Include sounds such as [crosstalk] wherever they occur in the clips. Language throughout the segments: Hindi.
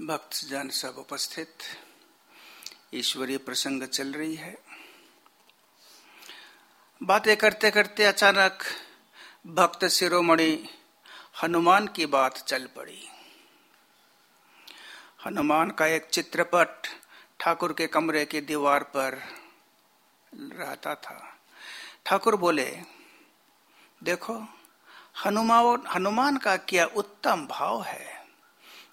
भक्त जन सब उपस्थित, ईश्वरीय प्रसंग चल रही है। बातें करते करते अचानक भक्त शिरोमणि हनुमान की बात चल पड़ी। हनुमान का एक चित्रपट ठाकुर के कमरे की दीवार पर रहता था। ठाकुर बोले, देखो हनुमान हनुमान का क्या उत्तम भाव है।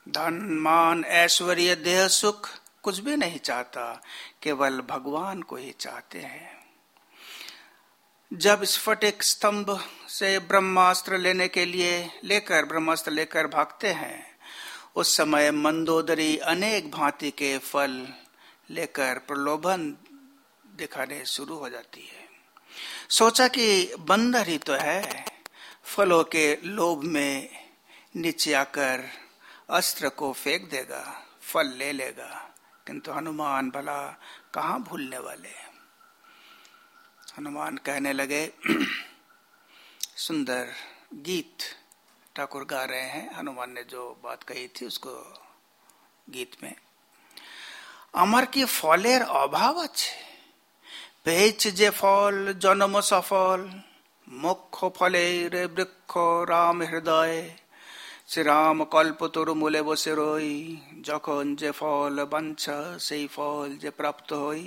धन, मान, ऐश्वर्य, देह, सुख कुछ भी नहीं चाहता, केवल भगवान को ही चाहते हैं। जब स्फटिक स्तंभ से ब्रह्मास्त्र लेने के लिए लेकर, ब्रह्मास्त्र लेकर भागते हैं, उस समय मंदोदरी अनेक भांति के फल लेकर प्रलोभन दिखाने शुरू हो जाती है। सोचा कि बंदर ही तो है, फलों के लोभ में नीचे आकर अस्त्र को फेंक देगा फल ले लेगा किंतु हनुमान भला कहा भूलने वाले हनुमान कहने लगे [clears throat] सुंदर गीत ठाकुर गा रहे हैं हनुमान ने जो बात कही थी उसको गीत में আমার কি ফলের অভাব আছে পেয়েছে যে ফল জন্ম সফল মুখ্য ফলের বৃক্ষ রাম হৃদয় শ্রীরাম কল্পতর মূলে বসে রই যখন যে ফল বাঞ্ছা সেই ফল যে প্রাপ্ত হই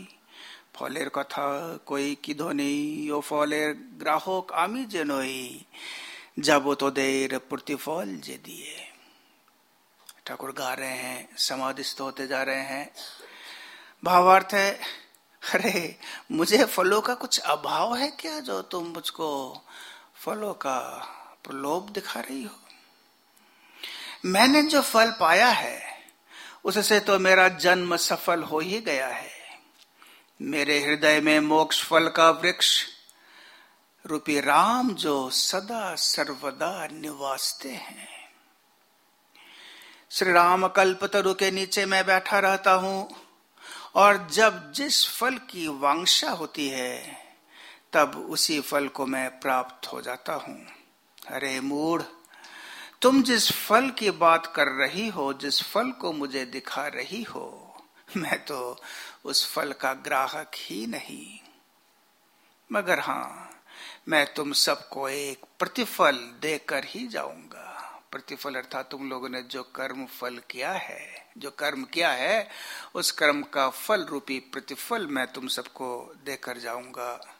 ফলের কথা কই কি ধ্বনি ও ফলের গ্রাহক আমি যে নই যাব তোদের प्रतिफल जे दिए ठाकुर गा रहे हैं समाधिस्थ होते जा रहे हैं भावार्थ है अरे मुझे फलों का कुछ अभाव है क्या जो तुम मुझको फलों का प्रलोभ दिखा रही हो मैंने जो फल पाया है, उससे तो मेरा जन्म सफल हो ही गया है। मेरे हृदय में मोक्ष फल का वृक्ष, रूपी राम जो सदा सर्वदा निवासते हैं। श्री राम कल्प तरु के नीचे मैं बैठा रहता हूँ, और जब जिस फल की वांछा होती है, तब उसी फल को मैं प्राप्त हो जाता हूँ। अरे मूढ़ तुम जिस फल की बात कर रही हो, जिस फल को मुझे दिखा रही हो, मैं तो उस फल का ग्राहक ही नहीं। मगर हाँ मैं तुम सबको एक प्रतिफल देकर ही जाऊँगा। प्रतिफल अर्थात तुम लोगों ने जो कर्म फल किया है, जो कर्म किया है, उस कर्म का फल रूपी प्रतिफल मैं तुम सबको देकर जाऊँगा।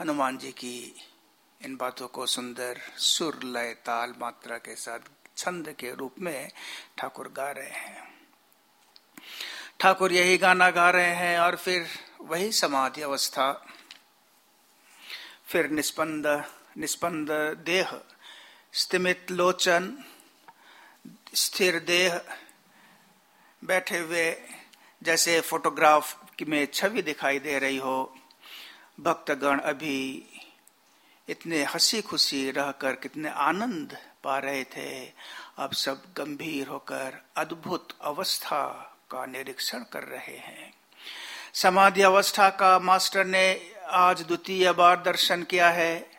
हनुमान जी की इन बातों को सुंदर, सुर, लय, ताल, मात्रा के साथ छंद के रूप में ठाकुर गा रहे हैं। ठाकुर यही गाना गा रहे हैं और फिर वही समाधि अवस्था। फिर निष्पन्द निष्पन्द देह, स्तिमित लोचन, स्थिर देह बैठे हुए, जैसे फोटोग्राफ में छवि दिखाई दे रही हो। भक्तगण अभी इतने हँसी खुशी रहकर कितने आनंद पा रहे थे। अब सब गंभीर होकर अद्भुत अवस्था का निरीक्षण कर रहे हैं। समाधि अवस्था का मास्टर ने आज द्वितीय बार दर्शन किया है।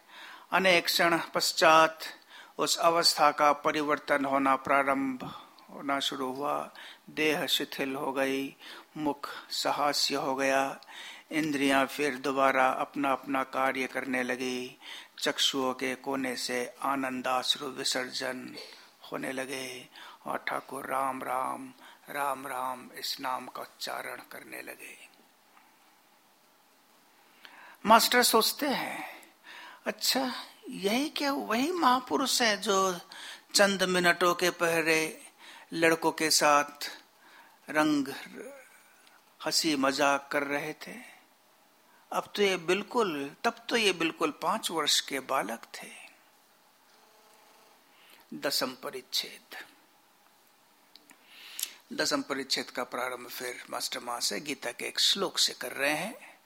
अनेक क्षण पश्चात उस अवस्था का परिवर्तन होना प्रारंभ होना शुरू हुआ। देह शिथिल हो गई, मुख सहास्य हो गया। इंद्रियाँ फिर दोबारा अपना अपना कार्य करने लगी। चक्षुओं के कोने से आनंदाश्रु विसर्जन होने लगे और ठाकुर राम राम राम राम इस नाम का उच्चारण करने लगे। मास्टर सोचते हैं अच्छा यही क्या वही महापुरुष है जो चंद मिनटों के पहले लड़कों के साथ रंग हँसी मज़ाक कर रहे थे? अब तो ये बिल्कुल, तब तो ये बिल्कुल पाँच वर्ष के बालक थे। दसम परिच्छेद। दसम परिच्छेद का प्रारंभ फिर मास्टर माँ से गीता के एक श्लोक से कर रहे हैं।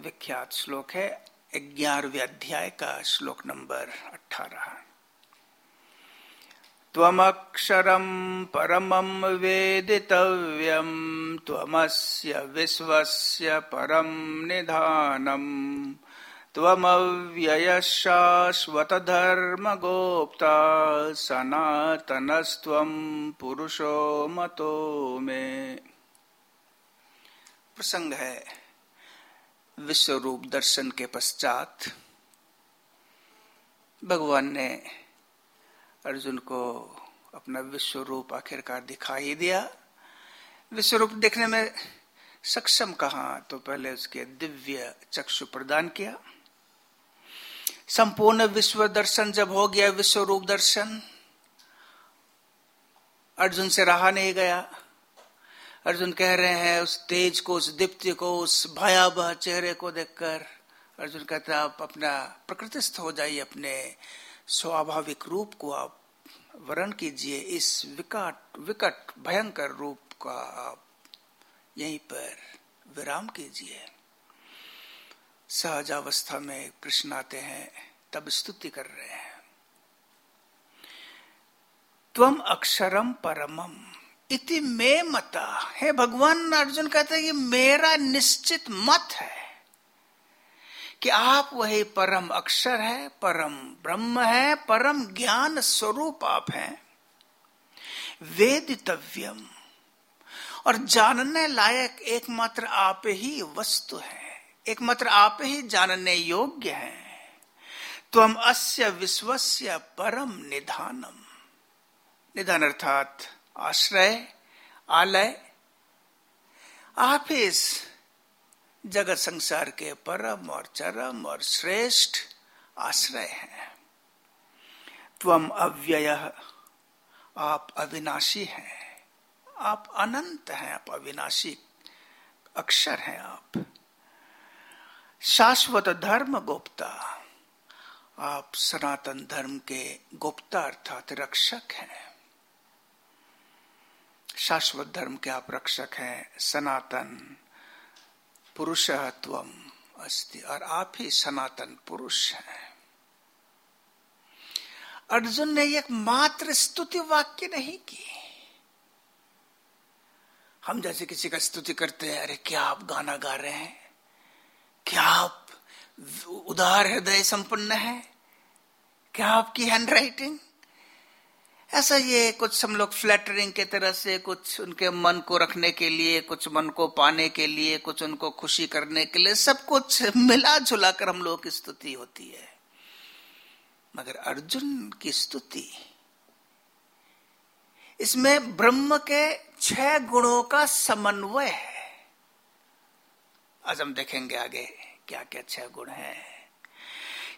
विख्यात श्लोक है, ग्यारहवें अध्याय का श्लोक नंबर अठारह। त्वमक्षरं परमं वेदितव्यं, त्वमस्य विश्वस्य परं निधानम् त्वमव्यय शाश्वत धर्म गोप्ता सनातनस्त्वं पुरुषो मतो मे। प्रसंग है विश्व दर्शन के पश्चात भगवान ने अर्जुन को अपना विश्व रूप आखिरकार दिखाई दिया। विश्व रूप देखने में सक्षम कहा? तो पहले उसके दिव्य चक्षु प्रदान किया। संपूर्ण विश्व दर्शन जब हो गया विश्व रूप दर्शन, अर्जुन से रहा नहीं गया। अर्जुन कह रहे हैं, उस तेज को, उस दीप्ति को, उस भयावह चेहरे को देखकर अर्जुन कहता आप अपना प्रकृतिस्थ हो जाइए अपने स्वाभाविक रूप को आप वर्ण कीजिए इस विकट विकट, भयंकर रूप का आप यहीं पर विराम कीजिए। सहज अवस्था में कृष्ण आते हैं, तब स्तुति कर रहे हैं। त्वम अक्षरम परमम, इति मे मता। है भगवान, अर्जुन कहते हैं कि मेरा निश्चित मत है। कि आप वही परम अक्षर है, परम ब्रह्म है, परम ज्ञान स्वरूप आप हैं। वेदितव्यम। और जानने लायक एकमात्र आप ही वस्तु है, एकमात्र आप ही जानने योग्य है। तो हम अस्य विश्वस्य परम निधानम। निधान अर्थात आश्रय, आलय। आप इस जगत संसार के परम और चरम और श्रेष्ठ आश्रय हैं। तुम अव्यय, आप अविनाशी हैं। आप अनंत हैं, आप अविनाशी अक्षर हैं आप। शाश्वत धर्म गुप्ता, आप सनातन धर्म के गुप्ता अर्थात रक्षक हैं। शाश्वत धर्म के आप रक्षक हैं, सनातन पुरुषत्व अस्ति। और आप ही सनातन पुरुष हैं। अर्जुन ने एक मात्र स्तुति वाक्य नहीं की। हम जैसे किसी का स्तुति करते हैं, अरे क्या आप गाना गा रहे हैं? क्या आप उदार हृदय संपन्न है? क्या आपकी हैंड राइटिंग ऐसा ये कुछ हम लोग फ्लैटरिंग के तरह से कुछ उनके मन को रखने के लिए, कुछ मन को पाने के लिए, कुछ उनको खुशी करने के लिए सब कुछ मिला जुला कर हम लोगों की स्तुति होती है। मगर अर्जुन की स्तुति, इसमें ब्रह्म के छह गुणों का समन्वय है। आज हम देखेंगे आगे क्या क्या छह गुण है।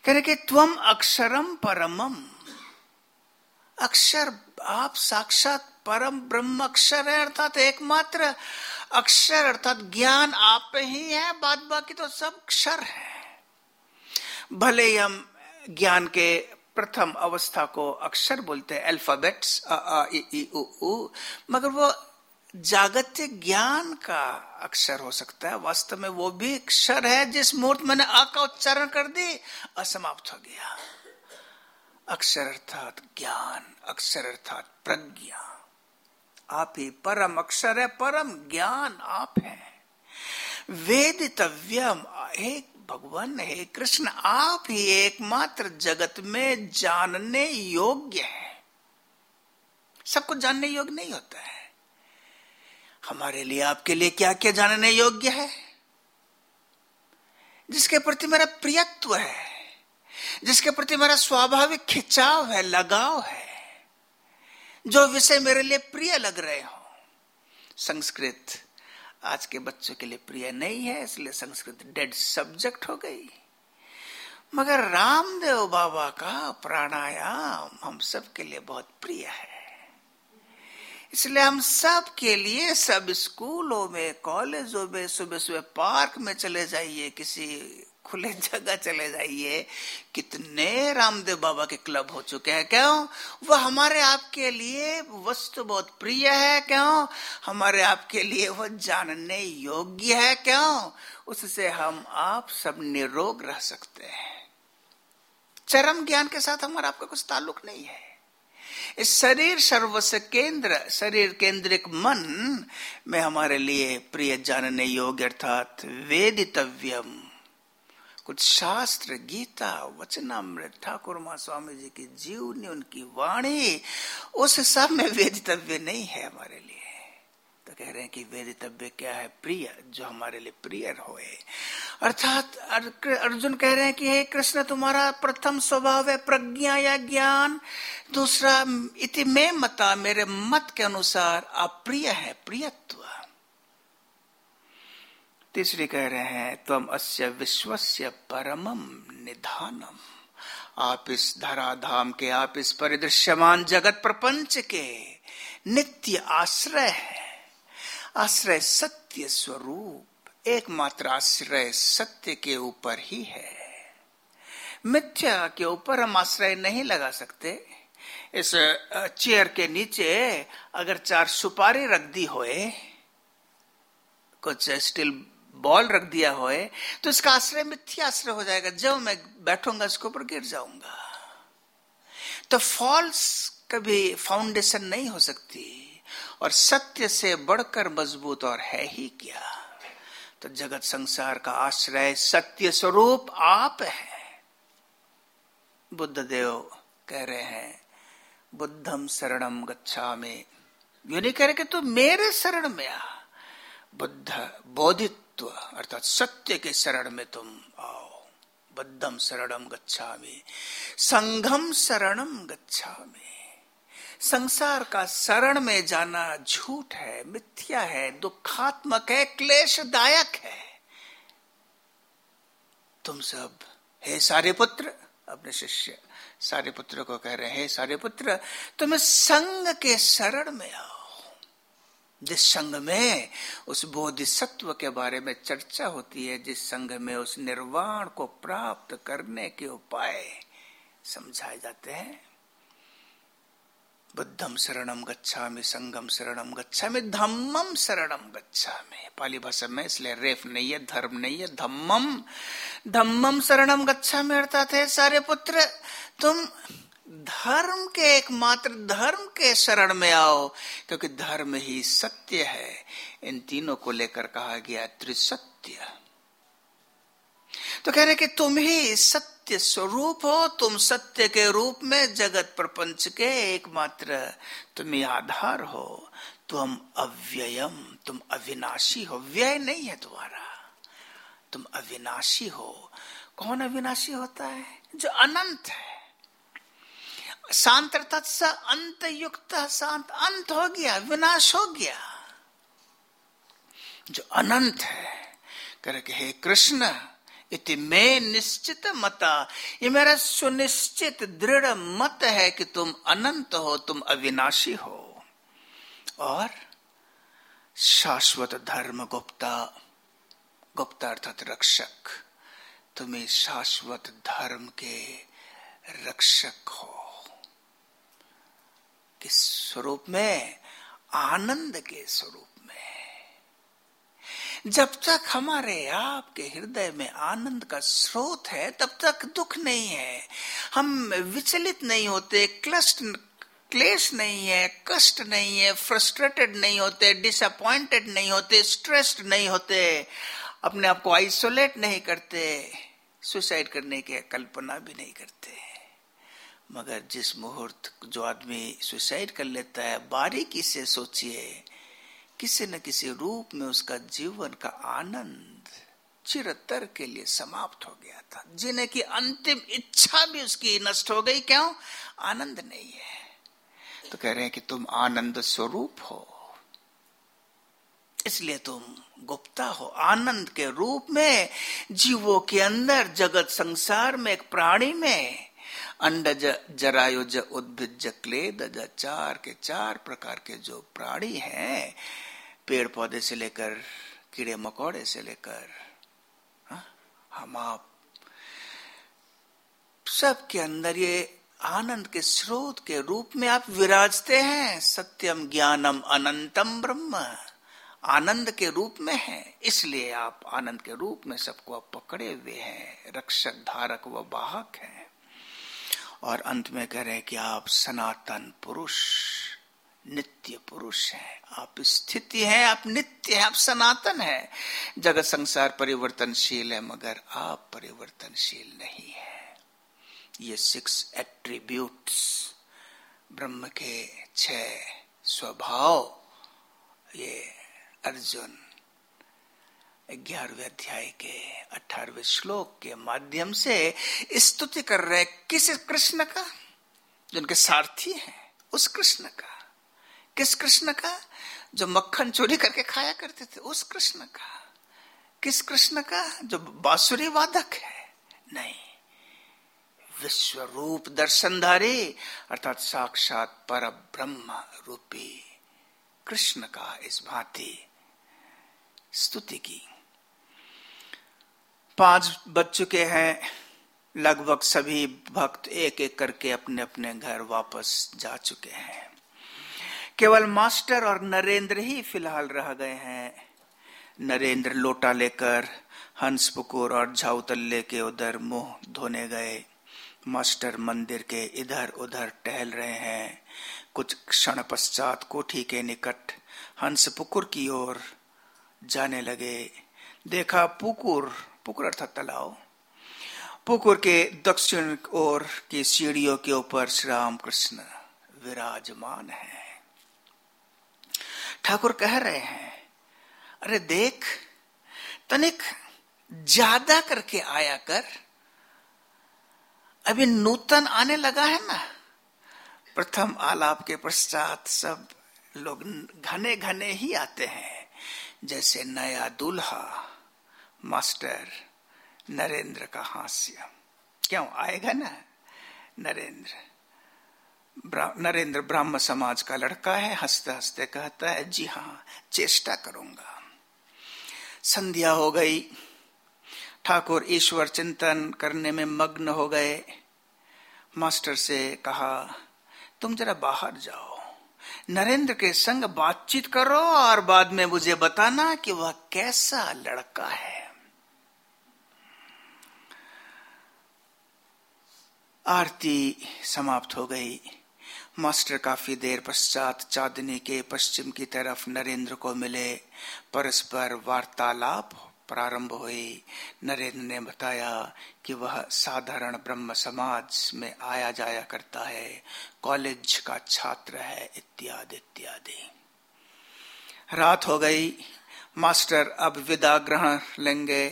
कह रहे कि तुम अक्षरम परमम। अक्षर, आप साक्षात परम ब्रह्म अक्षर है, अर्थात एकमात्र अक्षर, अर्थात ज्ञान आप ही है बाद बाकी तो सब अक्षर है। भले ही हम ज्ञान के प्रथम अवस्था को अक्षर बोलते हैं अल्फाबेट्स अ उ उ, मगर वो जागतिक ज्ञान का अक्षर हो सकता है। वास्तव में वो भी अक्षर है जिस मुहूर्त मैंने आ का उच्चारण कर दी, असमाप्त हो गया। अक्षर अर्थात ज्ञान अक्षर अर्थात प्रज्ञा। आप ही परम अक्षर है, परम ज्ञान आप हैं। वेदितव्यम एक भगवान, हे कृष्ण, आप ही एकमात्र जगत में जानने योग्य है। सब कुछ जानने योग्य नहीं होता है। हमारे लिए, आपके लिए क्या क्या जानने योग्य है? जिसके प्रति मेरा प्रियत्व है। जिसके प्रति मेरा स्वाभाविक खिंचाव है, लगाव है, जो विषय मेरे लिए प्रिय लग रहे हो। संस्कृत आज के बच्चों के लिए प्रिय नहीं है, इसलिए संस्कृत डेड सब्जेक्ट हो गई। मगर रामदेव बाबा का प्राणायाम हम सब के लिए बहुत प्रिय है। इसलिए हम सब के लिए सब स्कूलों में, कॉलेजों में सुबह सुबह पार्क में चले जाइए, किसी खुले [laughs] जगह चले जाइए। कितने रामदेव बाबा के क्लब हो चुके हैं, क्यों? वो हमारे आपके लिए वस्तु बहुत प्रिय है, क्यों? हमारे आपके लिए वो जानने योग्य है, क्यों? उससे हम आप सब निरोग रह सकते हैं। चरम ज्ञान के साथ हमारा आपका कुछ ताल्लुक नहीं है। इस शरीर सर्वस्व केंद्र, शरीर केंद्रिक मन में हमारे लिए प्रिय जानने योग्य अर्थात वेदितव्यम। कुछ शास्त्र, गीता वचनामृत ठाकुर, माँ स्वामी जी की जीवनी, उनकी वाणी, उस सब में वेदितव्य नहीं है हमारे लिए। तो कह रहे हैं कि वेदितव्य क्या है? प्रिय, जो हमारे लिए प्रिय होए। अर्थात अर्जुन कह रहे हैं कि, हे कृष्ण, तुम्हारा प्रथम स्वभाव है प्रज्ञा या ज्ञान। दूसरा, इति में मता, मेरे मत के अनुसार अप्रिय है, प्रियत्व। तीसरी कह रहे हैं तम अस्य विश्वस्य परमम निधानम। आप इस धराधाम के, आप इस परिदृश्यमान जगत प्रपंच के नित्य आश्रय है। आश्रय सत्य स्वरूप, एकमात्र आश्रय सत्य के ऊपर ही है। मिथ्या के ऊपर हम आश्रय नहीं लगा सकते। इस चेयर के नीचे अगर चार सुपारी रख दी होए, कुछ स्टील बॉल रख दिया हो तो इसका आश्रय मिथ्या आश्रय हो जाएगा। जब मैं बैठूँगा इसके ऊपर, गिर जाऊँगा। तो फॉल्स कभी फाउंडेशन नहीं हो सकती। और सत्य से बढ़कर मज़बूत और है ही क्या? तो जगत संसार का आश्रय सत्य स्वरूप आप है। बुद्ध देव कह रहे हैं, बुद्धम शरणम गच्छा में यू नहीं कह रहे कि तू मेरे शरण में आ। बुद्ध बोधित तत्व, अर्थात सत्य के शरण में तुम आओ। बद्धम शरणम गच्छा में संघम शरणम गच्छा में संसार का शरण में जाना झूठ है, मिथ्या है, दुखात्मक है, क्लेशदायक है। तुम सब, हे सारे पुत्र अपने शिष्य सारे पुत्र को कह रहे हैं सारे पुत्र तुम्हें संग के शरण में आओ। जिस संघ में, उस बोधिसत्व के बारे में चर्चा होती है, जिस संघ में उस निर्वाण को प्राप्त करने के उपाय समझाए जाते हैं। बुद्धम शरणम गच्छा में संगम शरणम गच्छा में धम्मम शरणम गच्छा में पाली भाषा में इसलिए रेफ नहीं है, धर्म नहीं है, धम्मम धम्मम शरणम गच्छा में अर्थात है, सारे पुत्र, तुम धर्म के एकमात्र धर्म के शरण में आओ, क्योंकि धर्म ही सत्य है। इन तीनों को लेकर कहा गया त्रिसत्य। तो कह रहे कि तुम ही सत्य स्वरूप हो, तुम सत्य के रूप में जगत प्रपंच के एकमात्र तुम आधार हो। तुम अव्ययम, तुम अविनाशी हो। व्यय नहीं है तुम्हारा। तुम अविनाशी हो। कौन अविनाशी होता है? जो अनंत है। शांत अंत युक्त शांत, अंत हो गया, विनाश हो गया। जो अनंत है करके हे कृष्ण, इति में निश्चित मता। ये मेरा सुनिश्चित दृढ़ मत है कि तुम अनंत हो, तुम अविनाशी हो। और शाश्वत धर्म गुप्ता गुप्ता अर्थात रक्षक, तुम्हें शाश्वत धर्म के रक्षक हो। किस स्वरूप में, आनंद के स्वरूप में। जब तक हमारे आपके हृदय में आनंद का स्रोत है, तब तक दुख नहीं है। हम विचलित नहीं होते, क्लस्ट, क्लेश नहीं है, कष्ट नहीं है फ्रस्ट्रेटेड नहीं होते डिसअपॉइंटेड नहीं होते स्ट्रेस्ड नहीं होते। अपने आप को आइसोलेट नहीं करते सुसाइड करने की कल्पना भी नहीं करते। मगर जिस मुहूर्त जो आदमी सुसाइड कर लेता है, बारीकी से सोचिए, किसी न किसी रूप में उसका जीवन का आनंद चिरतर के लिए समाप्त हो गया था। जिन्हें की अंतिम इच्छा भी उसकी नष्ट हो गई, क्यों? आनंद नहीं है। तो कह रहे हैं कि तुम आनंद स्वरूप हो। इसलिए तुम गुप्ता हो। आनंद के रूप में, जीवों के अंदर, जगत संसार में, एक प्राणी में अंडज जरायुज उद्भिज क्लेद चार के चार प्रकार के जो प्राणी हैं पेड़ पौधे से लेकर कीड़े मकोड़े से लेकर हाँ, हम आप सब के अंदर ये आनंद के स्रोत के रूप में आप विराजते हैं। सत्यम ज्ञानम अनंतम ब्रह्म। आनंद के रूप में है इसलिए आप आनंद के रूप में सबको आप पकड़े हुए हैं। रक्षक धारक व वाहक हैं। और अंत में कह रहे हैं कि आप सनातन पुरुष, नित्य पुरुष हैं। आप स्थिति हैं, आप नित्य हैं, आप सनातन हैं। जगत संसार परिवर्तनशील है, मगर आप परिवर्तनशील नहीं है। ये सिक्स एट्रीब्यूट्स ब्रह्म के छह स्वभाव, ये अर्जुन ग्यारहवें अध्याय के अठारहवें श्लोक के माध्यम से स्तुति कर रहे किस कृष्ण का? जिनके सारथी हैं, उस कृष्ण का। किस कृष्ण का? जो मक्खन चोरी करके खाया करते थे, उस कृष्ण का। किस कृष्ण का? जो बांसुरी वादक है? नहीं। विश्व रूप दर्शनधारी, अर्थात साक्षात पर ब्रह्म रूपी कृष्ण का इस भांति स्तुति की। पाँच बज चुके हैं। लगभग सभी भक्त एक एक करके अपने अपने घर वापस जा चुके हैं। केवल मास्टर और नरेंद्र ही फ़िलहाल रह गए हैं। नरेंद्र लोटा लेकर, हंस पुकुर और झाउतल्ले के उधर मुँह धोने गए। मास्टर मंदिर के इधर उधर टहल रहे हैं। कुछ क्षण पश्चात कोठी के निकट हंस पुकुर की ओर जाने लगे। देखा पुकुर पुकुर अर्थात तालाब पुकुर के दक्षिण ओर की सीढ़ियों के ऊपर श्री राम कृष्ण विराजमान है। ठाकुर कह रहे हैं, अरे देख, तनिक ज़्यादा करके आया कर। अभी नूतन आने लगा है ना। प्रथम आलाप के पश्चात सब लोग घने घने ही आते हैं, जैसे नया दूल्हा। मास्टर नरेंद्र का हास्य। क्यों? आएगा ना? नरेंद्र। नरेंद्र ब्राह्म समाज का लड़का है, हँसते हँसते कहता है, जी हाँ चेष्टा करूँगा। संध्या हो गई। ठाकुर ईश्वर चिंतन करने में मग्न हो गए। मास्टर से कहा, तुम जरा बाहर जाओ। नरेंद्र के संग बातचीत करो और बाद में मुझे बताना कि वह कैसा लड़का है। आरती समाप्त हो गई। मास्टर काफ़ी देर पश्चात चांदनी के पश्चिम की तरफ़ नरेंद्र को मिले। परस्पर वार्तालाप प्रारंभ हुई। नरेंद्र ने बताया कि वह साधारण ब्रह्म समाज में आया जाया करता है। कॉलेज का छात्र है, इत्यादि इत्यादि। रात हो गई। मास्टर अब विदा ग्रहण लेंगे,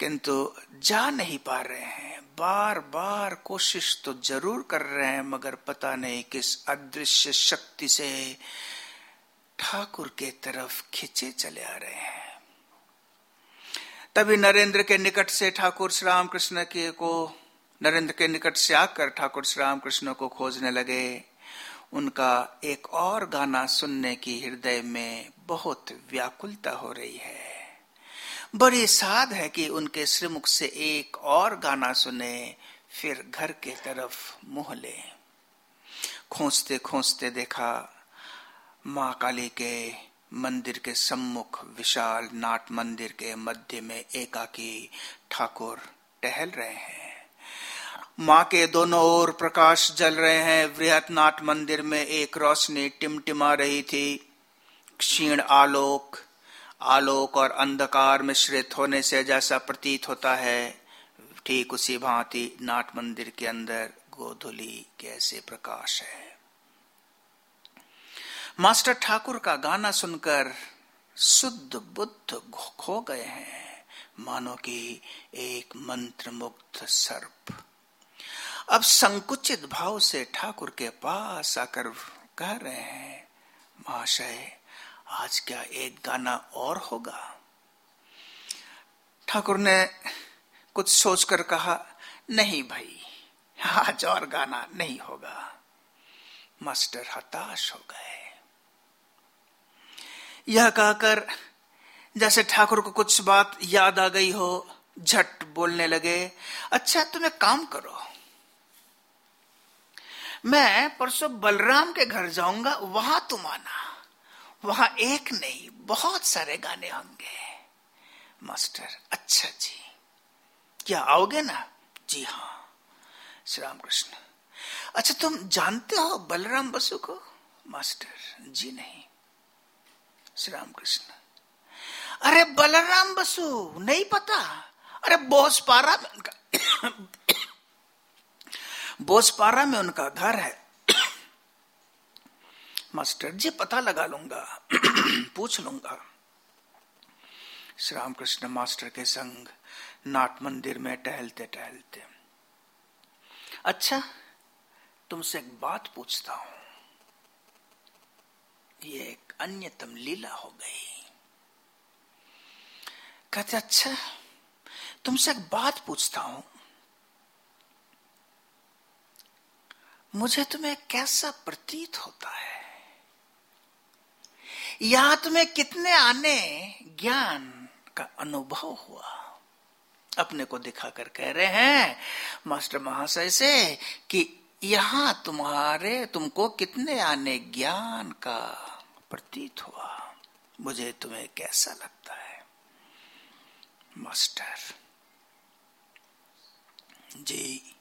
किंतु जा नहीं पा रहे हैं। बार बार कोशिश तो ज़रूर कर रहे हैं, मगर पता नहीं किस अदृश्य शक्ति से ठाकुर के तरफ़ खिंचे चले आ रहे हैं। तभी नरेंद्र के निकट से ठाकुर श्री राम कृष्ण के को, नरेंद्र के निकट से आकर ठाकुर श्री राम कृष्ण को खोजने लगे। उनका एक और गाना सुनने की हृदय में बहुत व्याकुलता हो रही है। बड़ी साध है कि उनके श्रीमुख से एक और गाना सुने, फिर घर के तरफ़ मुँह ले। खोजते खोजते देखा, माँ काली के मंदिर के सम्मुख विशाल नाट मंदिर के मध्य में एकाकी ठाकुर टहल रहे हैं। माँ के दोनों ओर प्रकाश जल रहे हैं, वृहत नाट मंदिर में एक रोशनी टिमटिमा रही थी। क्षीण आलोक आलोक और अंधकार मिश्रित होने से जैसा प्रतीत होता है, ठीक उसी भांति नाट मंदिर के अंदर गोधुली कैसे प्रकाश है। मास्टर ठाकुर का गाना सुनकर शुद्ध बुद्ध खो गए हैं। मानो कि एक मंत्र मुक्त सर्प। अब संकुचित भाव से ठाकुर के पास आकर कह रहे हैं महाशय आज क्या एक गाना और होगा? ठाकुर ने कुछ सोचकर कहा, नहीं भाई, आज और गाना नहीं होगा। मास्टर हताश हो गए। यह कहकर जैसे ठाकुर को कुछ बात याद आ गई हो, झट बोलने लगे अच्छा तुम एक काम करो। मैं परसों बलराम के घर जाऊँगा, वहाँ तुम आना। वहाँ एक नहीं, बहुत सारे गाने होंगे। मास्टर अच्छा जी। क्या आओगे ना? जी हाँ। श्री राम कृष्ण अच्छा तुम जानते हो बलराम बसु को? मास्टर, जी नहीं। श्री राम कृष्ण अरे बलराम बसु, नहीं पता? अरे बोसपारा में उनका [coughs] बोसपारा में उनका घर है। मास्टर जी, पता लगा लूँगा। [clears throat] पूछ लूँगा। श्री रामकृष्ण मास्टर के संग नाट मंदिर में टहलते टहलते। अच्छा तुमसे एक बात पूछता हूँ। ये एक अन्यतम लीला हो गई। कहते अच्छा तुमसे एक बात पूछता हूँ। मुझे तुम्हें कैसा प्रतीत होता है? यहाँ तुम्हें कितने आने ज्ञान का अनुभव हुआ? अपने को दिखाकर कह रहे हैं मास्टर महाशय से कि यहाँ तुम्हारे, तुमको कितने आने ज्ञान का प्रतीत हुआ? मुझे तुम्हें कैसा लगता है? मास्टर, जी,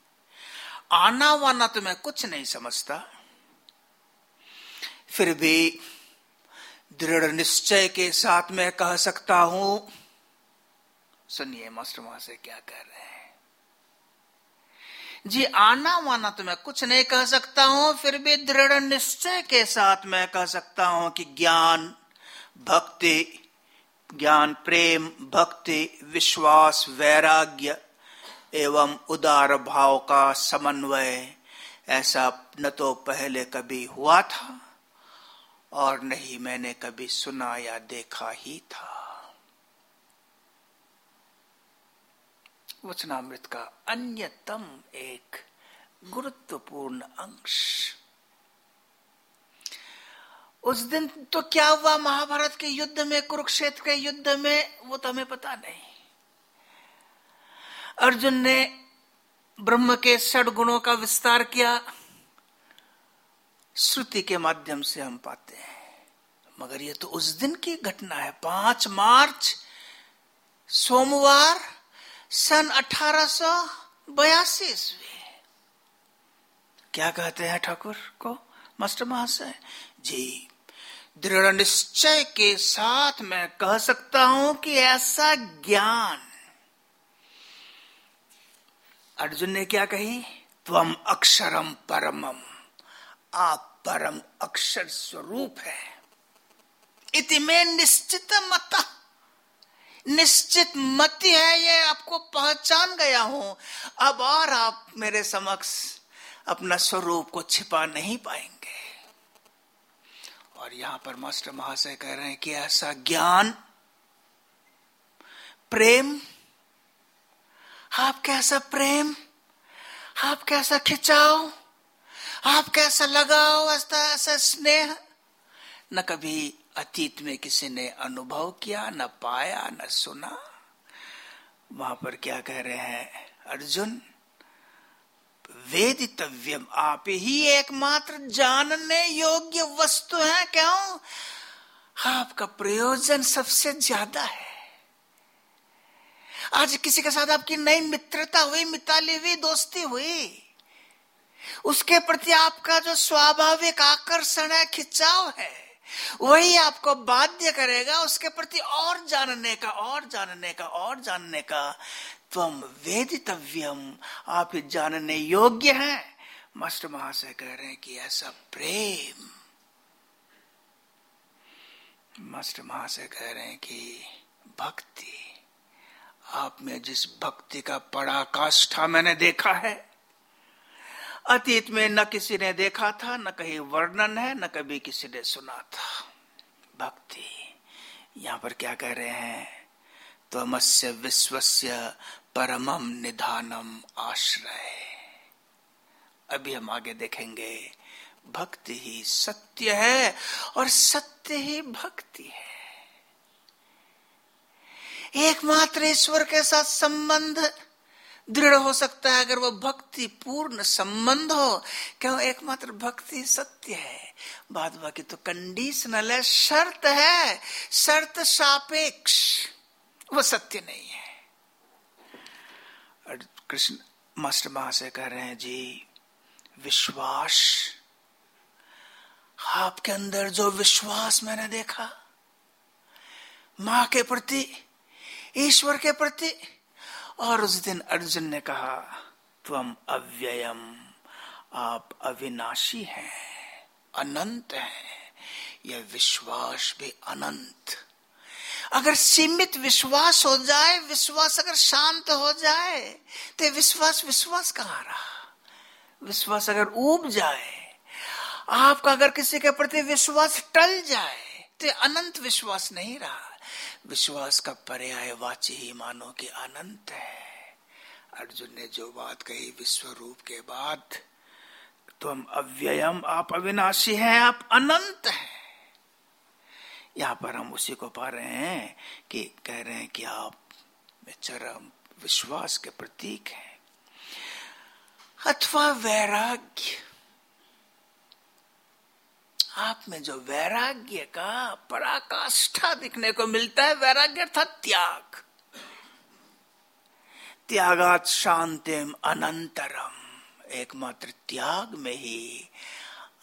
आना वाना तो मैं कुछ नहीं समझता। फिर भी दृढ़ निश्चय के साथ मैं कह सकता हूँ, सुनिए मास्टर महाशय क्या कह रहे हैं। जी आना वाना तो मैं कुछ नहीं कह सकता हूँ, फिर भी दृढ़ निश्चय के साथ मैं कह सकता हूँ कि ज्ञान, भक्ति, ज्ञान, प्रेम, भक्ति, विश्वास, वैराग्य एवं उदार भाव का समन्वय, ऐसा न तो पहले कभी हुआ था। और नहीं मैंने कभी सुना या देखा ही था। वचनामृत का अन्यतम एक गुरुत्वपूर्ण अंश। उस दिन तो क्या हुआ महाभारत के युद्ध में, कुरुक्षेत्र के युद्ध में, वो तो हमें पता नहीं। अर्जुन ने ब्रह्म के षड गुणों का विस्तार किया। श्रुति के माध्यम से हम पाते हैं। मगर ये तो उस दिन की घटना है। पाँच मार्च, सोमवार, सन अठारह सौ ईस्वी। क्या कहते हैं ठाकुर को? मास्टर महाशय? जी, दृढ़ निश्चय के साथ मैं कह सकता हूँ कि ऐसा ज्ञान। अर्जुन ने क्या कही? त्वम अक्षरम परमम। आप परम अक्षर स्वरूप है। इति में निश्चित मत। निश्चित मति है, ये आपको पहचान गया हूँ। अब और आप मेरे समक्ष अपना स्वरूप को छिपा नहीं पाएँगे। और यहाँ पर मास्टर महाशय कह रहे हैं कि ऐसा ज्ञान, प्रेम, आप कैसा प्रेम, आप कैसा खिंचाओ आप कैसा लगाओ ऐसा ऐसा स्नेह? न कभी अतीत में किसी ने अनुभव किया, न पाया, न सुना। वहाँ पर क्या कह रहे हैं? अर्जुन, वेदितव्यम, आप ही एकमात्र जानने योग्य वस्तु है, क्यों? आपका प्रयोजन सबसे ज़्यादा है। आज किसी के साथ आपकी नई मित्रता हुई, मिताली हुई, दोस्ती हुई। उसके प्रति आपका जो स्वाभाविक आकर्षण है, खिंचाव है, वही आपको बाध्य करेगा उसके प्रति और जानने का, और जानने का, और जानने का। तुम वेदितव्यम आप जानने योग्य हैं। मास्टर महाशय कह रहे हैं कि ऐसा प्रेम। मास्टर महाशय कह रहे हैं कि भक्ति। आप में जिस भक्ति का पराकाष्ठा मैंने देखा है अतीत में न किसी ने देखा था, न कहीं वर्णन है, न कभी किसी ने सुना था। भक्ति, यहाँ पर क्या कह रहे हैं? त्वमस्य विश्वस्य परमम निधानम आश्रय। अभी हम आगे देखेंगे, भक्ति ही सत्य है और सत्य ही भक्ति है। एकमात्र ईश्वर के साथ संबंध दृढ़ हो सकता है अगर वो भक्ति पूर्ण संबंध हो, क्यों एकमात्र भक्ति सत्य है? बात बाकी तो कंडीशनल है, शर्त है, शर्त सापेक्ष, वो सत्य नहीं है। कृष्ण मास्टर महाशय कह रहे हैं, जी, विश्वास, आपके अंदर जो विश्वास मैंने देखा, माँ के प्रति, ईश्वर के प्रति और उस दिन अर्जुन ने कहा, तुम अव्ययम, आप अविनाशी हैं, अनंत हैं, यह विश्वास भी अनंत। अगर सीमित विश्वास हो जाए, विश्वास अगर शांत हो जाए तो विश्वास विश्वास कहाँ रहा? विश्वास अगर उब जाए, आपका अगर किसी के प्रति विश्वास टल जाए तो अनंत विश्वास नहीं रहा। विश्वास का पर्याय वाची ही मानो कि अनंत है। अर्जुन ने जो बात कही विश्व रूप के बाद, तुम अव्ययम, आप अविनाशी हैं, आप अनंत हैं। यहाँ पर हम उसी को पा रहे हैं कि कह रहे हैं कि आप चरम विश्वास के प्रतीक हैं। अथवा वैराग्य में जो वैराग्य का पराकाष्ठा दिखने को मिलता है, वैराग्य अर्थात त्याग। त्यागात शांतिम अनंतरम। एकमात्र त्याग में ही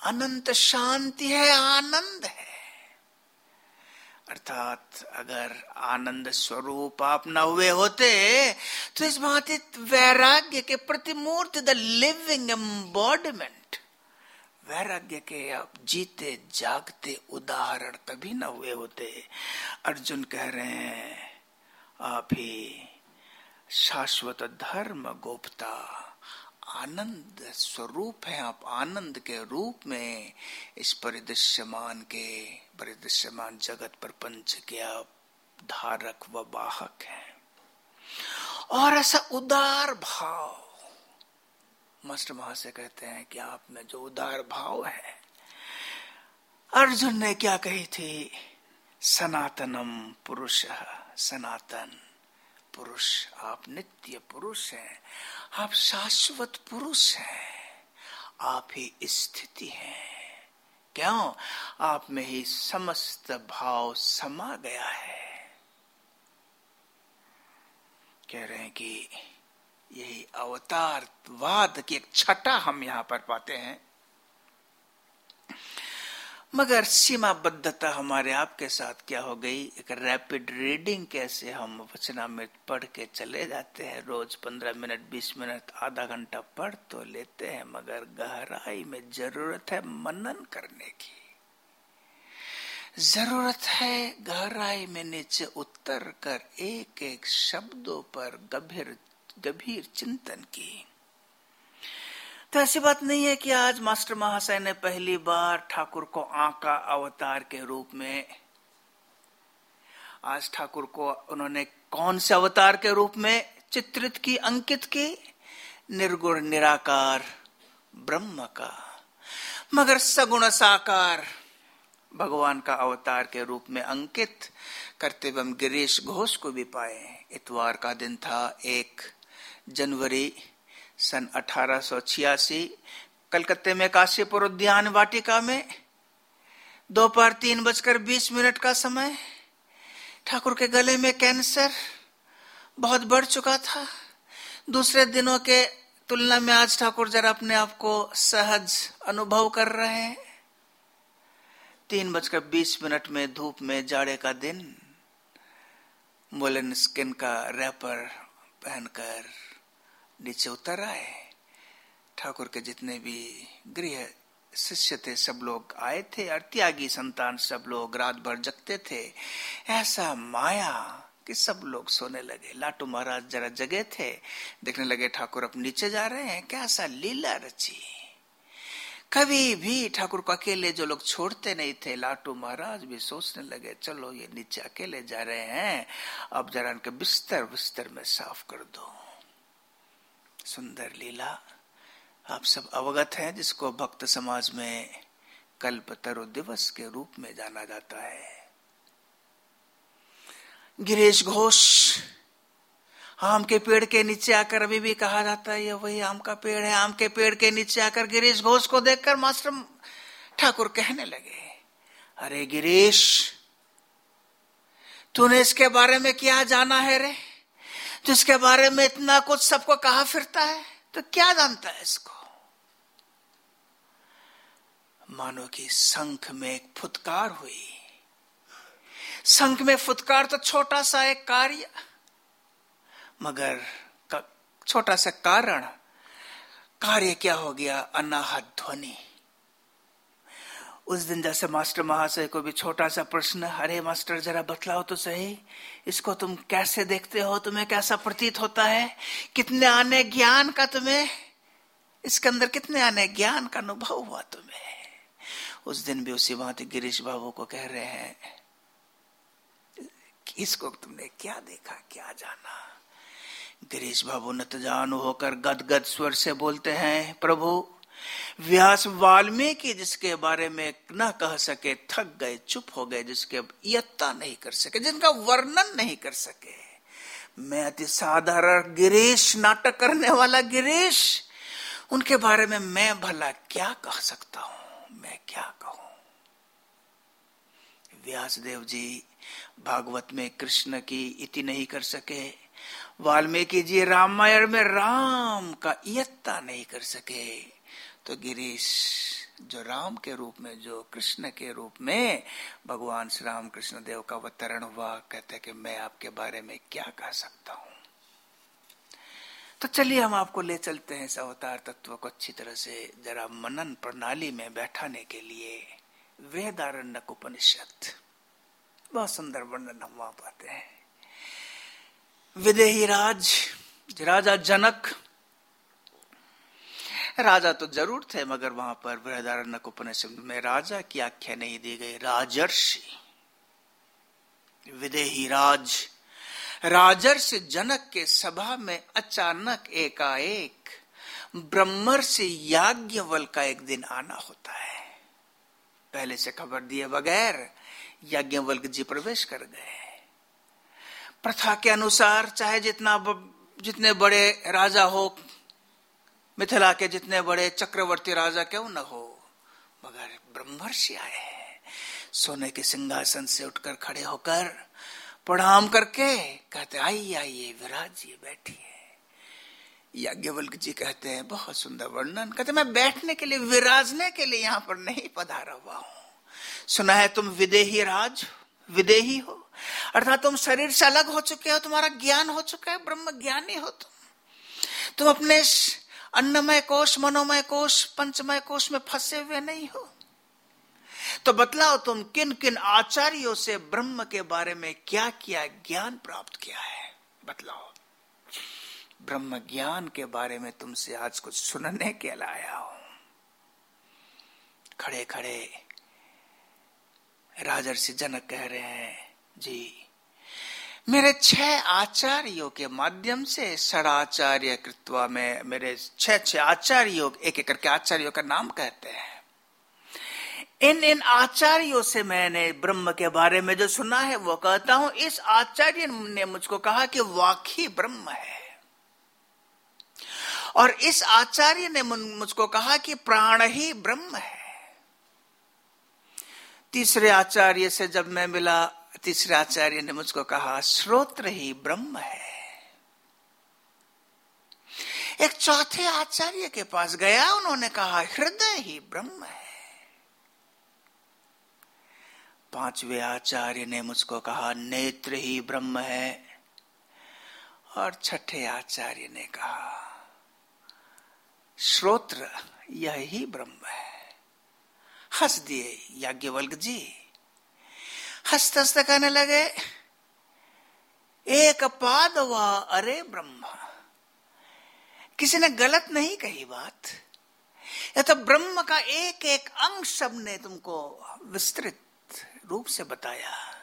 अनंत शांति है, आनंद है। अर्थात अगर आनंद स्वरूप आप न हुए होते तो इस बात वैराग्य के प्रतिमूर्ति द लिविंग एम्बॉडमेंट वैराग्य के आप जीते, जागते, उदाहरण कभी न हुए होते। अर्जुन कह रहे हैं, आप ही शाश्वत धर्म, गोपता, आनंद स्वरूप है। आप आनंद के रूप में इस परिदृश्यमान के, परिदृश्यमान जगत पर पंच के आप धारक व वाहक हैं। और ऐसा उदार भाव मास्टर महाशय कहते हैं कि आप में जो उदार भाव है। अर्जुन ने क्या कही थी? सनातनम पुरुष, सनातन पुरुष, आप नित्य पुरुष हैं, आप शाश्वत पुरुष हैं, आप ही स्थिति हैं। क्यों? आप में ही समस्त भाव समा गया है। कह रहे हैं कि यही अवतारवाद की एक छटा हम यहाँ पर पाते हैं। मगर सीमाबद्धता हमारे आपके साथ क्या हो गई? एक रैपिड रीडिंग कैसे हम वचनामृत पढ़ के चले जाते हैं? रोज पंद्रह मिनट, बीस मिनट, आधा घंटा पढ़ तो लेते हैं, मगर गहराई में ज़रूरत है मनन करने की। ज़रूरत है गहराई में नीचे उतर कर एक एक शब्दों पर गंभीर गंभीर चिंतन की। तो ऐसी बात नहीं है कि आज मास्टर महाशय ने पहली बार ठाकुर को आका अवतार के रूप में। आज ठाकुर को उन्होंने कौन से अवतार के रूप में चित्रित की, अंकित की? निर्गुण, निराकार, ब्रह्म का। मगर सगुण साकार, भगवान का अवतार के रूप में अंकित करते हुए हम गिरीश घोष को भी पाए। इतवार का दिन था एक जनवरी सन अठारह कलकत्ते में काशीपुर उद्यान वाटिका में दोपहर तीन बजकर बीस मिनट का समय। ठाकुर के गले में कैंसर बहुत बढ़ चुका था। दूसरे दिनों के तुलना में आज ठाकुर जरा अपने आप को सहज अनुभव कर रहे हैं। तीन बजकर बीस मिनट में धूप में जाड़े का दिन मोलन स्किन का रैपर पहनकर नीचे उतर आए ठाकुर के जितने भी गृह शिष्य थे, सब लोग आए थे। और त्यागी संतान सब लोग रात भर जगते थे। ऐसा माया कि सब लोग सोने लगे। लाटू महाराज जरा जगे थे। देखने लगे ठाकुर अब नीचे जा रहे हैं। कैसा लीला रची। कभी भी ठाकुर को अकेले जो लोग छोड़ते नहीं थे, लाटू महाराज भी सोचने लगे, चलो ये नीचे अकेले जा रहे हैं। अब जरा इनके बिस्तर बिस्तर में साफ़ कर दो। सुंदर लीला। आप सब अवगत हैं जिसको भक्त समाज में कल्प तरु दिवस के रूप में जाना जाता है। गिरीश घोष, आम के पेड़ के नीचे आकर अभी भी कहा जाता है ये वही आम का पेड़ है। आम के पेड़ के नीचे आकर गिरीश घोष को देखकर मास्टर ठाकुर कहने लगे, अरे गिरीश, तूने इसके बारे में क्या जाना है रे? जिसके बारे में इतना कुछ सबको कहा फिरता है तो क्या जानता है इसको? मानो कि संख में एक फुतकार हुई। संख में फुतकार तो छोटा सा एक कार्य, मगर छोटा सा कारण। कार्य क्या हो गया? अनाहत ध्वनि। उस दिन जैसे मास्टर महाशय को भी छोटा सा प्रश्न, अरे मास्टर, जरा बतलाओ तो सही, इसको तुम कैसे देखते हो? तुम्हें कैसा प्रतीत होता है? कितने आने ज्ञान का तुम्हें? इसके अंदर कितने आने ज्ञान का अनुभव हुआ तुम्हें? उस दिन भी उसी भांति गिरीश बाबू को कह रहे हैं इसको तुमने क्या देखा, क्या जाना? गिरीश बाबू नत जानू होकर गदगद स्वर से बोलते हैं, प्रभु व्यास वाल्मीकि जिसके बारे में न कह सके, थक गए, चुप हो गए, जिसके यत्ता नहीं कर सके, जिनका वर्णन नहीं कर सके। मैं अति साधारण गिरीश नाटक करने वाला गिरीश, उनके बारे में मैं भला क्या कह सकता हूँ? मैं क्या कहूँ? व्यासदेव जी, भागवत में कृष्ण की इति नहीं कर सके, वाल्मीकि जी रामायण में राम का इत्ता नहीं कर सके। तो गिरीश, जो राम के रूप में, जो कृष्ण के रूप में भगवान श्री राम कृष्ण देव का अवतरण हुआ, कहते कि मैं आपके बारे में क्या कह सकता हूँ? तो चलिए हम आपको ले चलते हैं इस अवतार तत्व को अच्छी तरह से, जरा मनन प्रणाली में बैठाने के लिए। वेदारण्यक उपनिषद बहुत सुंदर वर्णन हम वहाँ पाते हैं। विदेही राज, राजा जनक राजा तो ज़रूर थे, मगर वहाँ पर बृहदारण्यक उपनिषद में राजा की आख्या नहीं दी गई। राजर्षि, विदेही राज, राजर्षि जनक के सभा में अचानक एकाएक ब्रह्मर्षि याज्ञवल का एक दिन आना होता है। पहले से खबर दिए बगैर यज्ञवल्क जी प्रवेश कर गए। प्रथा के अनुसार चाहे जितना जितने बड़े राजा हो मिथिला के जितने बड़े चक्रवर्ती राजा क्यों न हो। मगर ब्रह्मर्षि आए हैं। सोने के सिंहासन से उठकर खड़े होकर प्रणाम करके कहते, आइए आइए, विराज जी, बैठिए। यज्ञवल्क जी कहते हैं, बहुत सुंदर वर्णन। कहते, मैं बैठने के लिए, विराजने के लिए यहाँ पर नहीं पधारा हुआ हूँ। सुना है तुम विदेही राज विदेही हो। अर्थात तुम शरीर से अलग हो चुके हो, तुम्हारा ज्ञान हो चुका है, ब्रह्म ज्ञानी हो तुम। तुम अपने अन्नमय कोष, मनोमय कोष, पंचमय कोष में फंसे हुए नहीं हो। तो बतलाओ तुम किन किन आचार्यों से ब्रह्म के बारे में क्या किया, ज्ञान प्राप्त किया है? बतलाओ। ब्रह्म ज्ञान के बारे में तुमसे आज कुछ सुनने के लाया हूँ। खड़े खड़े राजर्षि जनक कह रहे हैं, जी मेरे छह आचार्यों के माध्यम से षडाचार्य कृत्वा में, मेरे छह छह आचार्यों, एक एक करके आचार्यों का नाम कहते हैं। इन इन आचार्यों से मैंने ब्रह्म के बारे में जो सुना है, वो कहता हूँ, इस आचार्य ने मुझको कहा कि वाकी ब्रह्म है। और इस आचार्य ने मुझको कहा कि प्राण ही ब्रह्म है। तीसरे आचार्य से जब मैं मिला तीसरे आचार्य ने मुझको कहा श्रोत्र ही ब्रह्म है। एक चौथे आचार्य के पास गया, उन्होंने कहा, हृदय ही ब्रह्म है। पांचवे आचार्य ने मुझको कहा, नेत्र ही ब्रह्म है। और छठे आचार्य ने कहा श्रोत्र यही ब्रह्म है। हंस दिए याज्ञवल्क जी। हँसते हँसते कहने लगे। एक पाद व अरे ब्रह्म। किसी ने गलत नहीं कही बात। या तो ब्रह्म का एक एक अंश सबने तुमको विस्तृत रूप से बताया।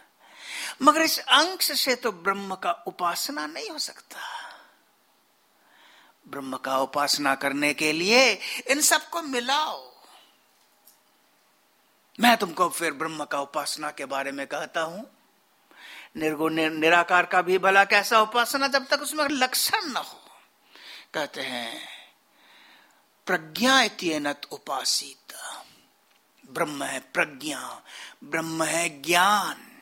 मगर इस अंश से तो ब्रह्म का उपासना नहीं हो सकता। ब्रह्म का उपासना करने के लिए इन सबको मिलाओ। मैं तुमको फिर ब्रह्म का उपासना के बारे में कहता हूँ। निर्गुण निर, निराकार का भी भला कैसा उपासना जब तक उसमें लक्षण न हो। कहते हैं प्रज्ञा इतनत उपासित। ब्रह्म है प्रज्ञा ब्रह्म है ज्ञान।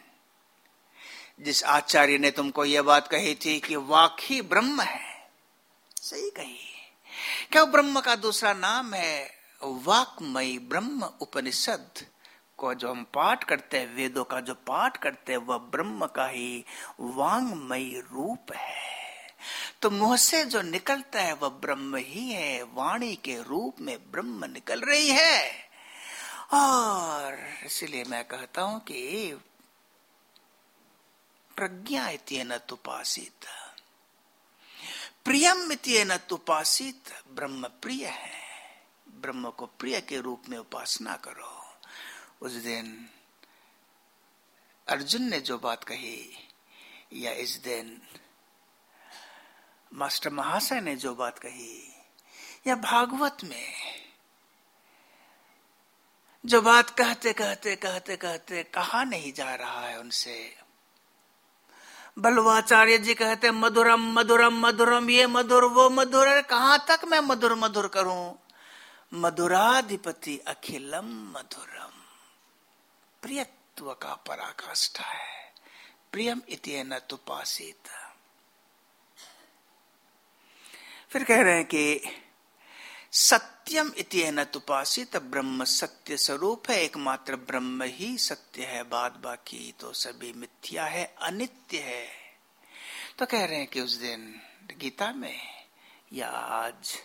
जिस आचार्य ने तुमको यह बात कही थी कि वाक ही ब्रह्म है सही कही। क्या ब्रह्म का दूसरा नाम है वाकमयी ब्रह्म उपनिषद? को जो हम पाठ करते हैं, वेदों का जो पाठ करते हैं, वह ब्रह्म का ही वांगमयी रूप है। तो मुँह से जो निकलता है, वह ब्रह्म ही है। वाणी के रूप में ब्रह्म निकल रही है। और इसलिए मैं कहता हूँ कि प्रज्ञा न तुपासित। प्रियम न तुपासित। ब्रह्म प्रिय है। ब्रह्म को प्रिय के रूप में उपासना करो। उस दिन अर्जुन ने जो बात कही, या इस दिन मास्टर महाशय ने जो बात कही, या भागवत में, जो बात कहते कहते कहते कहते कहा नहीं जा रहा है उनसे। बलवाचार्य जी कहते, मधुरम मधुरम मधुरम, ये मधुर, वो मधुर कहाँ तक मैं मधुर मधुर करूँ? मधुराधिपति अखिलम मधुरम। प्रियत्व का पराकाष्ठा है। प्रियम इति न तुपासित फिर कह रहे हैं कि सत्यम इति न तुपासित ब्रह्म सत्य स्वरूप है, एकमात्र ब्रह्म ही सत्य है, बाद बाकी तो सभी मिथ्या है, अनित्य है। तो कह रहे हैं कि उस दिन गीता में या आज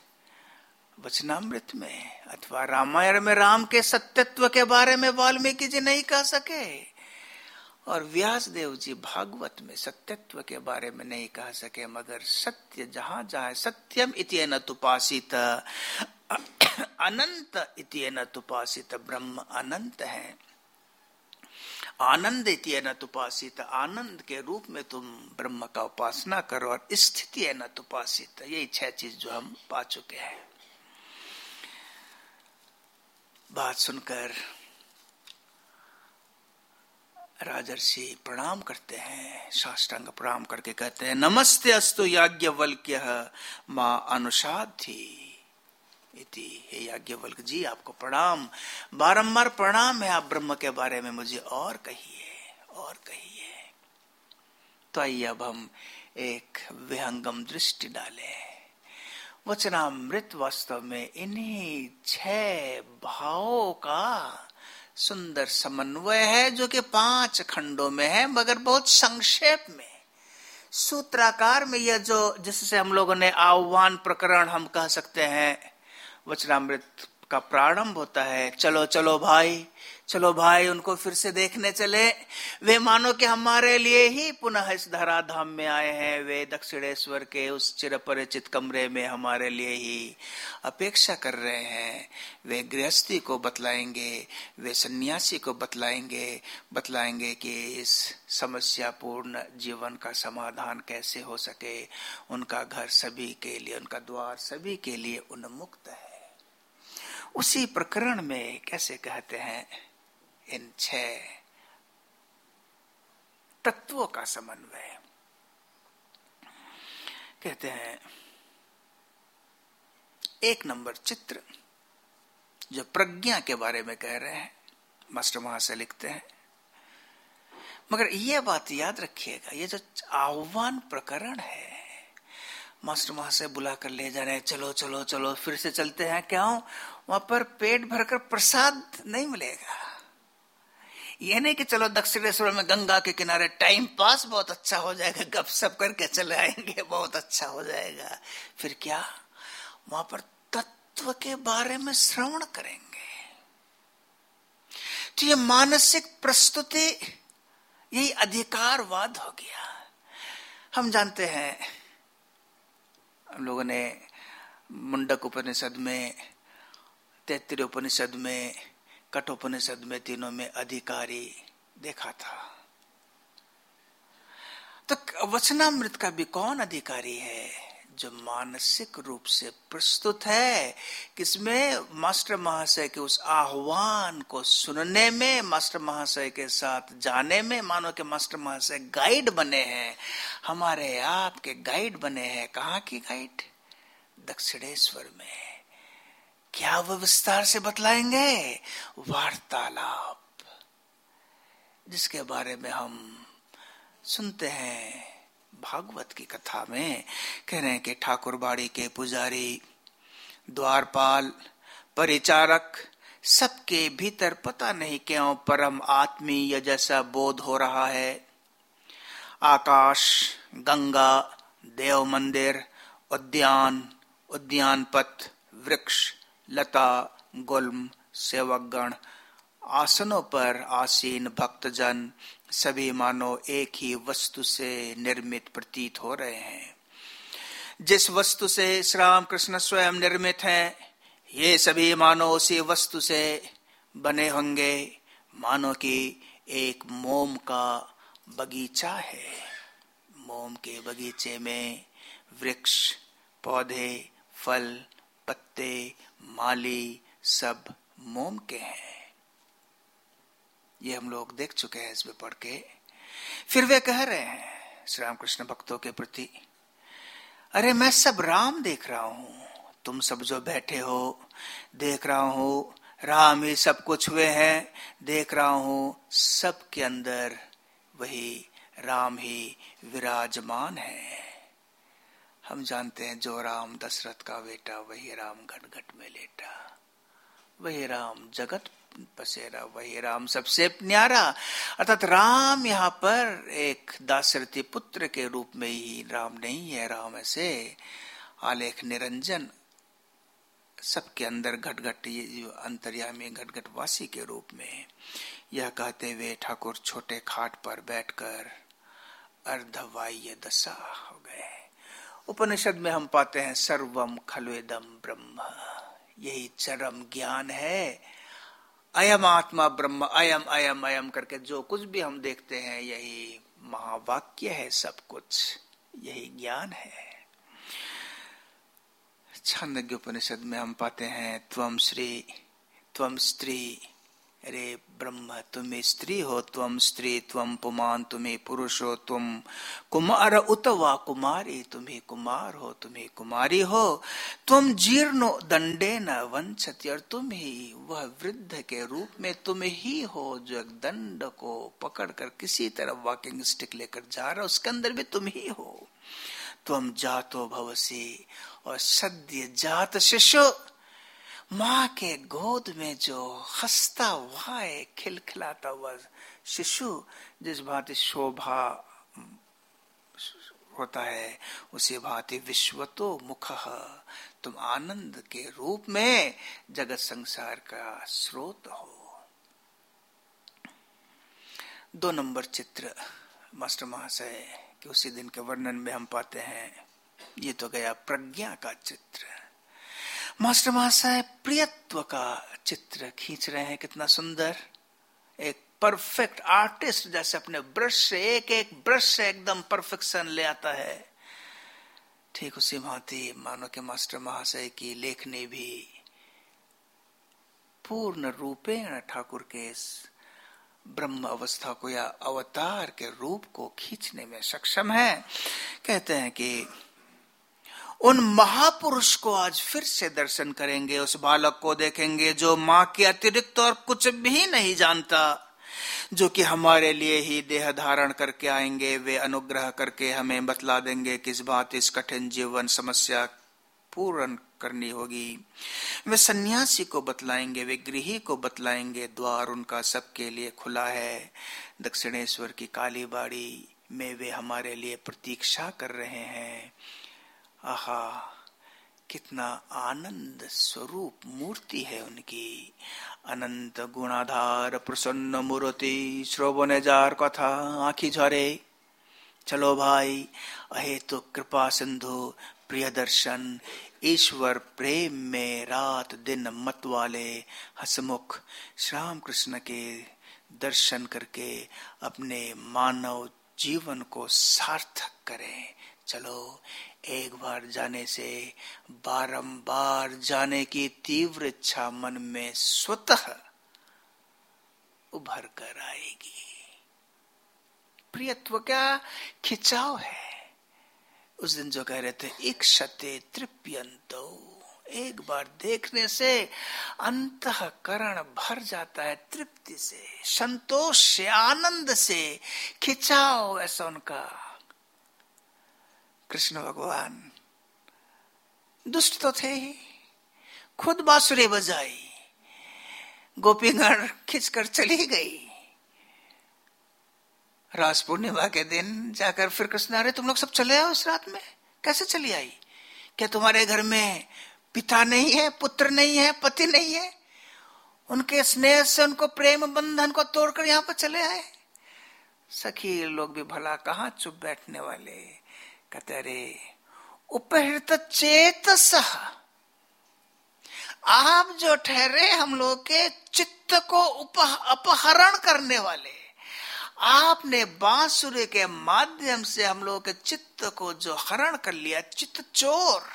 वचनामृत में अथवा रामायण में राम के सत्यत्व के बारे में वाल्मीकि जी नहीं कह सके। और व्यास देव जी भागवत में सत्यत्व के बारे में नहीं कह सके, मगर सत्य जहाँ जहाँ सत्यम इति न तुपासित, अनंत इति न तुपासित, ब्रह्म अनंत है। आनंद न तुपासित, आनंद के रूप में तुम ब्रह्म का उपासना करो और स्थिति न तुपासित, यही छह चीज़ जो हम पा चुके हैं। बात सुनकर राजर्षि प्रणाम करते हैं, साष्टांग प्रणाम करके कहते हैं, नमस्ते अस्तु याज्ञवल्क्य, माँ अनुषाधि इति, हे याज्ञवल्क जी, आपको प्रणाम। बारंबार प्रणाम है आप ब्रह्म के बारे में मुझे और कहिए और कहिए। तो आइए अब हम एक विहंगम दृष्टि डालें। वचनामृत वास्तव में इन्हीं छह भावों का सुंदर समन्वय है, जो कि पाँच खंडों में है, मगर बहुत संक्षेप में। सूत्राकार में यह जो, जिससे हम लोगों ने आह्वान प्रकरण हम कह सकते हैं, वचनामृत का प्रारंभ होता है, चलो चलो भाई चलो भाई, उनको फिर से देखने चले। वे मानो कि हमारे लिए ही पुनः इस धराधाम में आए हैं। वे दक्षिणेश्वर के उस चिर परिचित कमरे में हमारे लिए ही अपेक्षा कर रहे हैं। वे गृहस्थी को बतलाएँगे, वे सन्यासी को बतलाएँगे बतलाएँगे कि इस समस्या पूर्ण जीवन का समाधान कैसे हो सके। उनका घर सभी के लिए, उनका द्वार सभी के लिए उन्मुक्त है। उसी प्रकरण में कैसे कहते हैं इन छह तत्वों का समन्वय। कहते हैं, एक नंबर चित्र जो प्रज्ञा के बारे में कह रहे हैं, मास्टर वहाँ से लिखते हैं। मगर यह बात याद रखिएगा, ये जो आह्वान प्रकरण है, मास्टर वहाँ से बुलाकर ले जा रहे हैं, चलो चलो चलो, फिर से चलते हैं, क्यों? वहाँ पर पेट भरकर प्रसाद नहीं मिलेगा। ये नहीं कि चलो दक्षिणेश्वर में गंगा के किनारे टाइम पास बहुत अच्छा हो जाएगा गप सप करके चले आएँगे, बहुत अच्छा हो जाएगा। फिर क्या? वहाँ पर तत्व के बारे में श्रवण करेंगे। तो ये मानसिक प्रस्तुति यही अधिकारवाद हो गया। हम जानते हैं, हम लोगों ने मुंडक उपनिषद में, तैतृय उपनिषद में कठोपनिषद में तीनों में अधिकारी देखा था। तो वचनामृत का भी कौन अधिकारी है जो मानसिक रूप से प्रस्तुत है? किसमें? मास्टर महाशय के उस आह्वान को सुनने में, मास्टर महाशय के साथ जाने में, मानो के मास्टर महाशय गाइड बने हैं। हमारे आपके गाइड बने हैं। कहा की गाइड? दक्षिणेश्वर में। क्या वह विस्तार से बतलाएँगे? वार्तालाप। जिसके बारे में हम सुनते हैं भागवत की कथा में, कह रहे हैं कि ठाकुर बाड़ी के पुजारी, द्वारपाल, परिचारक, सबके भीतर पता नहीं क्यों परम आत्मी आत्मीय जैसा बोध हो रहा है। आकाश, गंगा, देव मंदिर, उद्यान उद्यान पथ वृक्ष लता, गुल्म, सेवकगण, आसनों पर आसीन भक्तजन सभी मानो एक ही वस्तु से निर्मित प्रतीत हो रहे हैं। जिस वस्तु से श्री राम कृष्ण स्वयं निर्मित हैं, ये सभी मानो उसी वस्तु से बने होंगे। मानो कि एक मोम का बगीचा है। मोम के बगीचे में वृक्ष, पौधे, फल, पत्ते माली सब मोम के हैं। ये हम लोग देख चुके हैं इसमें पढ़ के। फिर वे कह रहे हैं श्री रामकृष्ण भक्तों के प्रति, अरे मैं सब राम देख रहा हूँ। तुम सब जो बैठे हो, देख रहा हूँ। राम ही सब कुछ हुए हैं, देख रहा हूँ। सबके अंदर वही राम ही विराजमान है। हम जानते हैं जो राम दशरथ का बेटा, वही राम घट घट में लेटा। वही राम जगत पसेरा, वही राम सबसे न्यारा। अर्थात राम यहाँ पर एक दासरथी पुत्र के रूप में ही राम नहीं है, राम ऐसे आलेख निरंजन सबके अंदर घट घट अंतर्यामी घट घट वासी के रूप में। यह कहते हुए ठाकुर छोटे खाट पर बैठकर अर्धवाह्य दशा हो गए। उपनिषद में हम पाते हैं सर्वम खलवेदम ब्रह्म। यही चरम ज्ञान है। अयम आत्मा ब्रह्म, अयम अयम अयम करके जो कुछ भी हम देखते हैं, यही महावाक्य है सब कुछ। यही ज्ञान है। छंद उपनिषद में हम पाते हैं त्वम श्री त्वम स्त्री अरे ब्रह्म, तुम्हें स्त्री हो तुम स्त्री तुम पुमान, तुम्हें पुरुष हो तुम कुमार उत वा कुमारी तुम्हें कुमार हो, तुम्हें कुमारी हो। तुम जीर्ण दंडे न वंशति, और तुम ही, वह वृद्ध के रूप में तुम ही हो, जो एक दंड को पकड़ कर किसी तरह वॉकिंग स्टिक लेकर जा रहा उसके अंदर भी तुम ही हो। तुम जातो भवसी, और सद्य जात शिशु माँ के गोद में जो हंसता हुआ है खिलखिलाता हुआ शिशु, जिस भांति शोभा होता है, उसी भांति विश्वतो मुख। तुम आनंद के रूप में जगत संसार का स्रोत हो। दो नंबर चित्र, मास्टर महाशय, के उसी दिन के वर्णन में हम पाते हैं, ये तो गया प्रज्ञा का चित्र। मास्टर महाशय प्रियत्व का चित्र खींच रहे हैं, कितना सुंदर। एक परफेक्ट आर्टिस्ट जैसे अपने ब्रश से एक एक ब्रश से एकदम परफेक्शन ले आता है। ठीक उसी भांति मानो के मास्टर महाशय की लेखनी भी पूर्ण रूपेण ठाकुर के इस ब्रह्म अवस्था को या अवतार के रूप को खींचने में सक्षम है। कहते हैं कि उन महापुरुष को आज फिर से दर्शन करेंगे, उस बालक को देखेंगे जो माँ के अतिरिक्त और कुछ भी नहीं जानता, जो कि हमारे लिए ही देह धारण करके आएँगे, वे अनुग्रह करके हमें बतला देंगे किस बात, इस कठिन जीवन समस्या पूर्ण करनी होगी। वे सन्यासी को बतलाएँगे, वे गृही को बतलाएँगे, द्वार उनका सबके लिए खुला है। दक्षिणेश्वर की काली बाड़ी में वे हमारे लिए प्रतीक्षा कर रहे हैं। आहा, कितना आनंद स्वरूप मूर्ति है उनकी। अनंत गुणाधार, प्रसन्न मूर्ति श्रोवने जार कथा, आखी झरे। चलो भाई, अहे तो कृपा सिंधु प्रिय दर्शन ईश्वर प्रेम में रात दिन मत वाले, हसमुख श्याम कृष्ण के दर्शन करके अपने मानव जीवन को सार्थक करें। चलो एक बार जाने से, बारंबार जाने की तीव्र इच्छा मन में स्वतः उभर कर आएगी। प्रियत्व क्या खिंचाव है। उस दिन जो कह रहे थे एक शते तृप्यंतो। एक बार देखने से अंतकरण भर जाता है तृप्ति से, संतोष से, आनंद से, खिंचाव ऐसा उनका कृष्ण भगवान। दुष्ट तो थे ही। खुद बांसुरी बजाई। गोपीगण खिंचकर चली गई। रास पूर्णिमा के दिन जाकर फिर कृष्ण, अरे, तुम लोग सब चले आओ इस रात में? कैसे चली आई? क्या तुम्हारे घर में पिता नहीं है, पुत्र नहीं है, पति नहीं है? उनके स्नेह से, उनको प्रेम बंधन को तोड़कर यहाँ पर चले आए? सखी, लोग भी भला कहा चुप बैठने वाले? कहते, अरे, उपहृत चेत आप जो ठहरे हम लोग के चित्त को अपहरण करने वाले, आपने बांसुरी के माध्यम से हम लोग के चित्त को जो हरण कर लिया, चित्त चोर।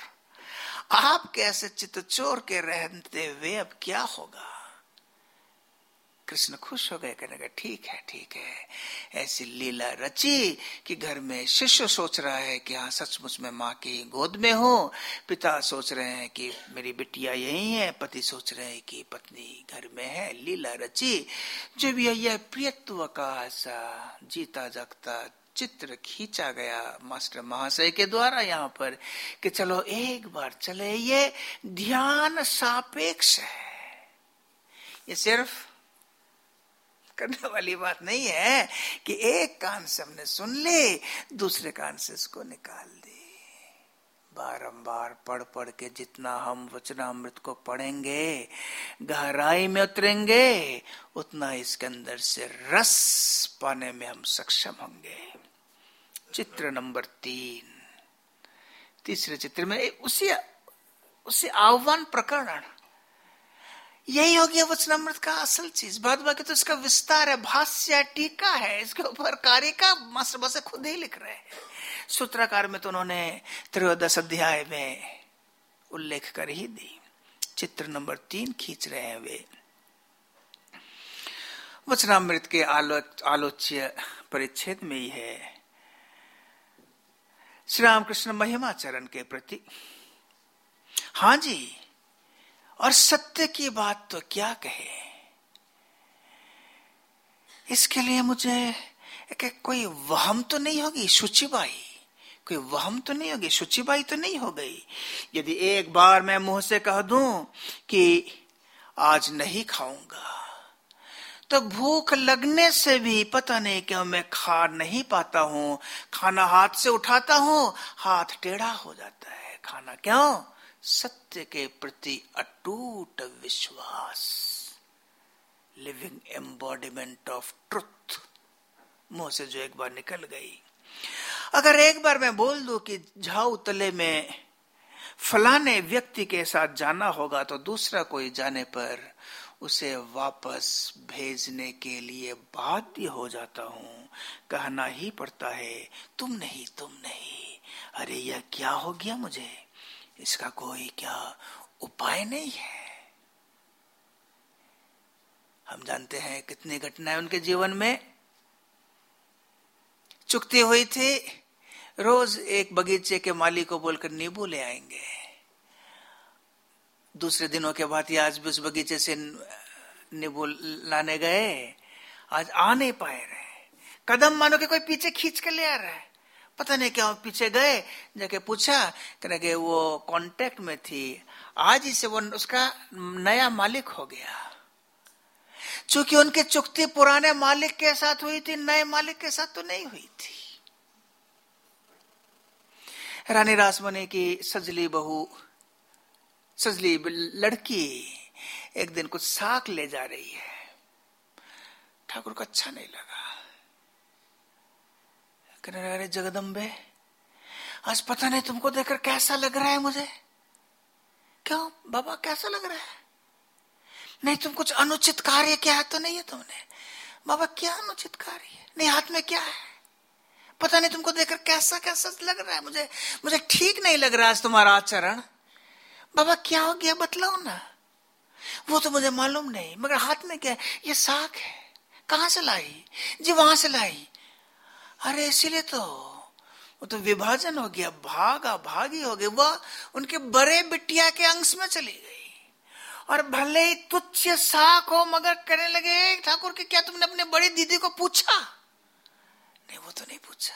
आप कैसे चित्त चोर के रहते हुए अब क्या होगा? कृष्ण खुश हो गए, कहने का ठीक है ठीक है। ऐसी लीला रची कि घर में शिष्य सोच रहा है कि हाँ सचमुच में माँ की गोद में हो। पिता सोच रहे हैं कि मेरी बिटिया यही है, पति सोच रहे हैं कि पत्नी घर में है। लीला रची जो भी यह प्रियत्व का ऐसा जीता जागता चित्र खींचा गया मास्टर महाशय के द्वारा यहाँ पर कि चलो, एक बार चले, ये ध्यान सापेक्ष है। ये सिर्फ़ करने वाली बात नहीं है कि एक कान से हमने सुन ले, दूसरे कान से इसको निकाल दे। बारंबार पढ़ पढ़ के जितना हम वचनामृत को पढ़ेंगे, गहराई में उतरेंगे, उतना इसके अंदर से रस पाने में हम सक्षम होंगे। चित्र नंबर तीन। तीसरे चित्र में उसी उसी आह्वान प्रकरण यही हो गया वचनामृत का असल चीज़। बाद बाकी तो इसका विस्तार है भाष्य टीका है इसके ऊपर कार्य का मास्टर बस खुद ही लिख रहे हैं। सूत्राकार में तो उन्होंने त्रयोदश अध्याय में उल्लेख कर ही दी। चित्र नंबर तीन खींच रहे हैं वे। वचनामृत के आलो, आलोच्य परिच्छेद में ही है। श्री रामकृष्ण महिमाचरण के प्रति। हाँ जी और सत्य की बात तो क्या कहे? इसके लिए मुझे एक, कोई वहम तो नहीं होगी? शुचिबाई। कोई वहम तो नहीं होगी? शुचिबाई तो नहीं हो गई। यदि एक बार मैं मुँह से कह दूँ कि आज नहीं खाऊँगा तो भूख लगने से भी पता नहीं क्यों मैं खा नहीं पाता हूँ। खाना हाथ से उठाता हूँ हाथ टेढ़ा हो जाता है। खाना क्यों? सत्य के प्रति अटूट विश्वास लिविंग एम्बॉडीमेंट ऑफ़ ट्रुथ मुँह से जो एक बार निकल गई। अगर एक बार मैं बोल दू कि झाऊ तले में फलाने व्यक्ति के साथ जाना होगा तो दूसरा कोई जाने पर उसे वापस भेजने के लिए बाध्य हो जाता हूँ। कहना ही पड़ता है, तुम नहीं तुम नहीं। अरे, यह क्या हो गया मुझे? इसका कोई क्या उपाय नहीं है? हम जानते हैं कितनी घटनाएँ उनके जीवन में चुकती हुई थी। रोज एक बगीचे के माली को बोलकर नींबू ले आएँगे। दूसरे दिनों के बाद ही आज भी उस बगीचे से नींबू लाने गए। आज आ नहीं पाए रहे। कदम मानो कि कोई पीछे खींच कर ले आ रहा है। पता नहीं क्या पीछे गए, जाके पूछा कि वो कांटेक्ट में थी। आज ही से वो उसका नया मालिक हो गया। चूँकि उनकी चुक्ति पुराने मालिक के साथ हुई थी, नए मालिक के साथ तो नहीं हुई थी। रानी रासमनी की सजली बहू, सजली लड़की एक दिन कुछ साख ले जा रही है। ठाकुर को अच्छा नहीं लगा। कहने लगा अरे जगदम्बे, आज पता नहीं तुमको देखकर कैसा लग रहा है मुझे। क्यों? बाबा, कैसा लग रहा है? नहीं, तुम कुछ अनुचित कार्य किया तो नहीं है तुमने। बाबा, क्या अनुचित कार्य है? नहीं, हाथ में क्या है? पता नहीं तुमको देखकर कैसा कैसा लग रहा है मुझे। मुझे ठीक नहीं लग रहा है तुम्हारा आचरण। बाबा, क्या हो गया? बतलाओ ना। वो तो मुझे मालूम नहीं, मगर हाथ में क्या है? ये साख है। कहाँ से लाई? जी वहाँ से लाई। अरे, इसीलिए तो वो तो विभाजन हो गया, भागा, भागी हो गई वह उनके बड़े बिटिया के अंश में चली गई। और भले ही तुच्छ साख हो, मगर कहने लगे ठाकुर, के क्या तुमने अपने बड़ी दीदी को पूछा? नहीं, वो तो नहीं पूछा।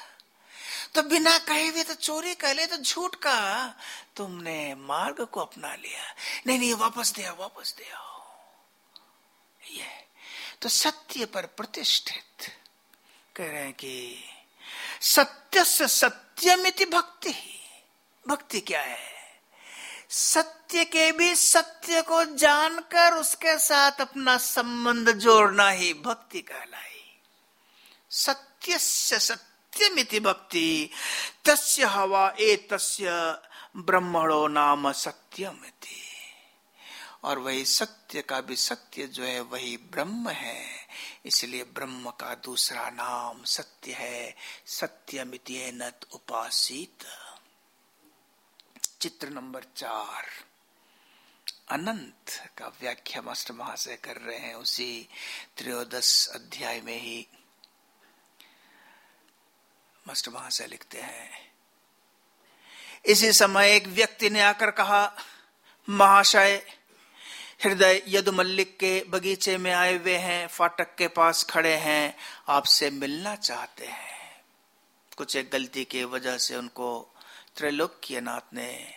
तो बिना कहे हुए तो चोरी कर ले तो झूठ का। तुमने मार्ग को अपना लिया। नहीं नहीं, वापस दे वापस दे ये तो सत्य पर प्रतिष्ठित। कह रहे हैं कि सत्य से सत्यमिति भक्ति भक्ति क्या है? सत्य के भी सत्य को जानकर उसके साथ अपना संबंध जोड़ना ही भक्ति कहलाई। सत्य से सत्यमिति भक्ति, तस्य हवा ए तस्य ब्रह्मणो नाम सत्यमिति। और वही सत्य का भी सत्य जो है, वही ब्रह्म है। इसलिए ब्रह्म का दूसरा नाम सत्य है। सत्यमिति नत उपासित। चित्र नंबर चार। अनंत का व्याख्या मास्टर महाशय कर रहे हैं उसी त्रयोदश अध्याय में ही। मास्टर महाशय लिखते हैं, इसी समय एक व्यक्ति ने आकर कहा, महाशय हृदय यदु मल्लिक के बगीचे में आए हुए हैं, फाटक के पास खड़े हैं, आपसे मिलना चाहते हैं। कुछ एक गलती की वजह से उनको त्रैलोक्यनाथ ने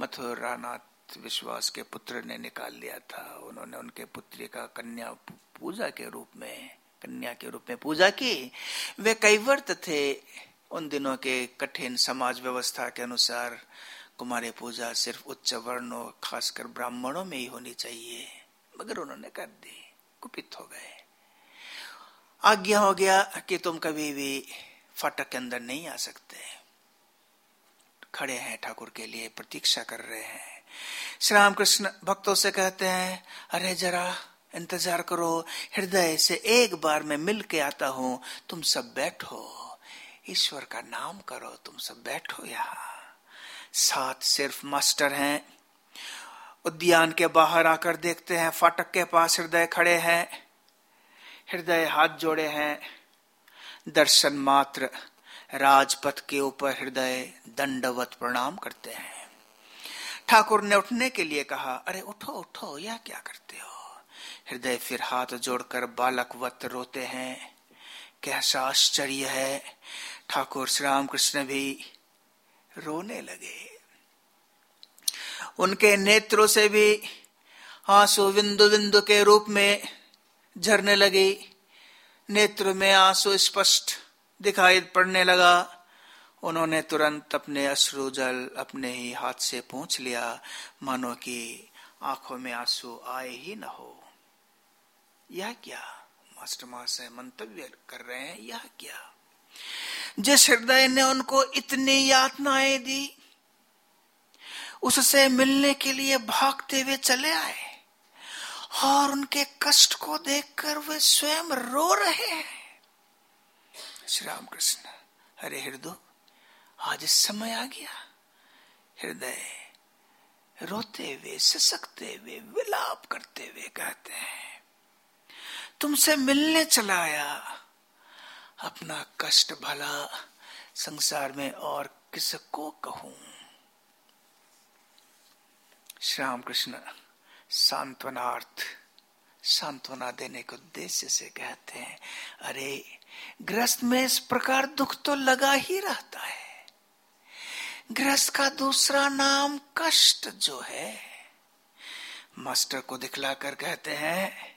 मथुरानाथ विश्वास के पुत्र ने निकाल लिया था। उन्होंने उनके पुत्री का कन्या पूजा के रूप में, कन्या के रूप में पूजा की। वे कैवर्त थे। उन दिनों के कठिन समाज व्यवस्था के अनुसार कुमारी पूजा सिर्फ़ उच्च वर्णों, खासकर ब्राह्मणों में ही होनी चाहिए। मगर उन्होंने कर दी, कुपित हो गए। आज्ञा हो गया कि तुम कभी भी फाटक के अंदर नहीं आ सकते। खड़े हैं ठाकुर के लिए, प्रतीक्षा कर रहे हैं। श्री राम कृष्ण भक्तों से कहते हैं, अरे जरा इंतज़ार करो, हृदय से एक बार मैं मिल के आता हूँ, तुम सब बैठो। ईश्वर का नाम करो, तुम सब बैठो यहाँ। सात सिर्फ़ मास्टर हैं। उद्यान के बाहर आकर देखते हैं, फाटक के पास हृदय खड़े हैं। हृदय हाथ जोड़े हैं। दर्शन मात्र राजपथ के ऊपर हृदय दंडवत प्रणाम करते हैं। ठाकुर ने उठने के लिए कहा, अरे उठो उठो, यह क्या करते हो? हृदय फिर हाथ जोड़कर बालकवत रोते हैं। कैसा आश्चर्य है! ठाकुर श्री राम कृष्ण भी रोने लगे। उनके नेत्रों से भी आँसू बिंदु बिंदु के रूप में झरने लगी। नेत्र में आँसू स्पष्ट दिखाई पड़ने लगा। उन्होंने तुरंत अपने अश्रु जल अपने ही हाथ से पूछ लिया, मानो कि आँखों में आँसू आए ही न हो। यह क्या? मास्टर महाशय मंतव्य कर रहे हैं, यह क्या? जिस हृदय ने उनको इतनी यातनाएँ दी, उससे मिलने के लिए भागते हुए चले आए और उनके कष्ट को देखकर वे स्वयं रो रहे हैं। श्री राम कृष्ण हरे हृदय, आज समय आ गया। हृदय रोते हुए, ससकते हुए, विलाप करते हुए कहते हैं, तुमसे मिलने चला आया। अपना कष्ट भला संसार में और किसको कहूँ? श्री राम कृष्ण सांत्वनार्थ, सांत्वना देने के उद्देश्य से कहते हैं, अरे, ग्रस्त में इस प्रकार दुख तो लगा ही रहता है। ग्रस्त का दूसरा नाम कष्ट जो है। मास्टर को दिखलाकर कहते हैं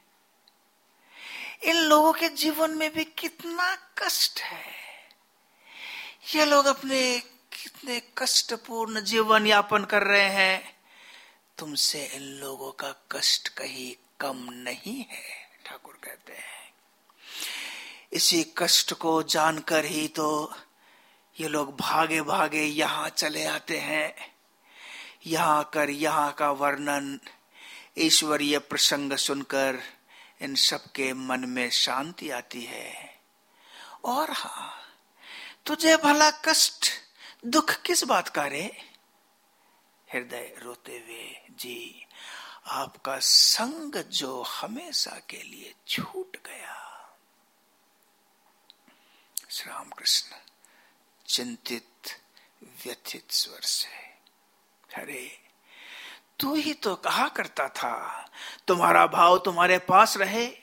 इन लोगों के जीवन में भी कितना कष्ट है। ये लोग अपने कितने कष्टपूर्ण जीवन यापन कर रहे हैं। तुमसे इन लोगों का कष्ट कहीं कम नहीं है, ठाकुर कहते हैं। इसी कष्ट को जानकर ही तो ये लोग भागे भागे यहाँ चले आते हैं। यहाँ कर यहाँ का वर्णन ईश्वरीय प्रसंग सुनकर इन सबके मन में शांति आती है। और हा, तुझे भला कष्ट, दुख किस बात का रे? हृदय रोते हुए, जी, आपका संग जो हमेशा के लिए छूट गया। श्री राम कृष्ण चिंतित, व्यथित स्वर से, हरे तू ही तो कहा करता था। तुम्हारा भाव तुम्हारे पास रहे,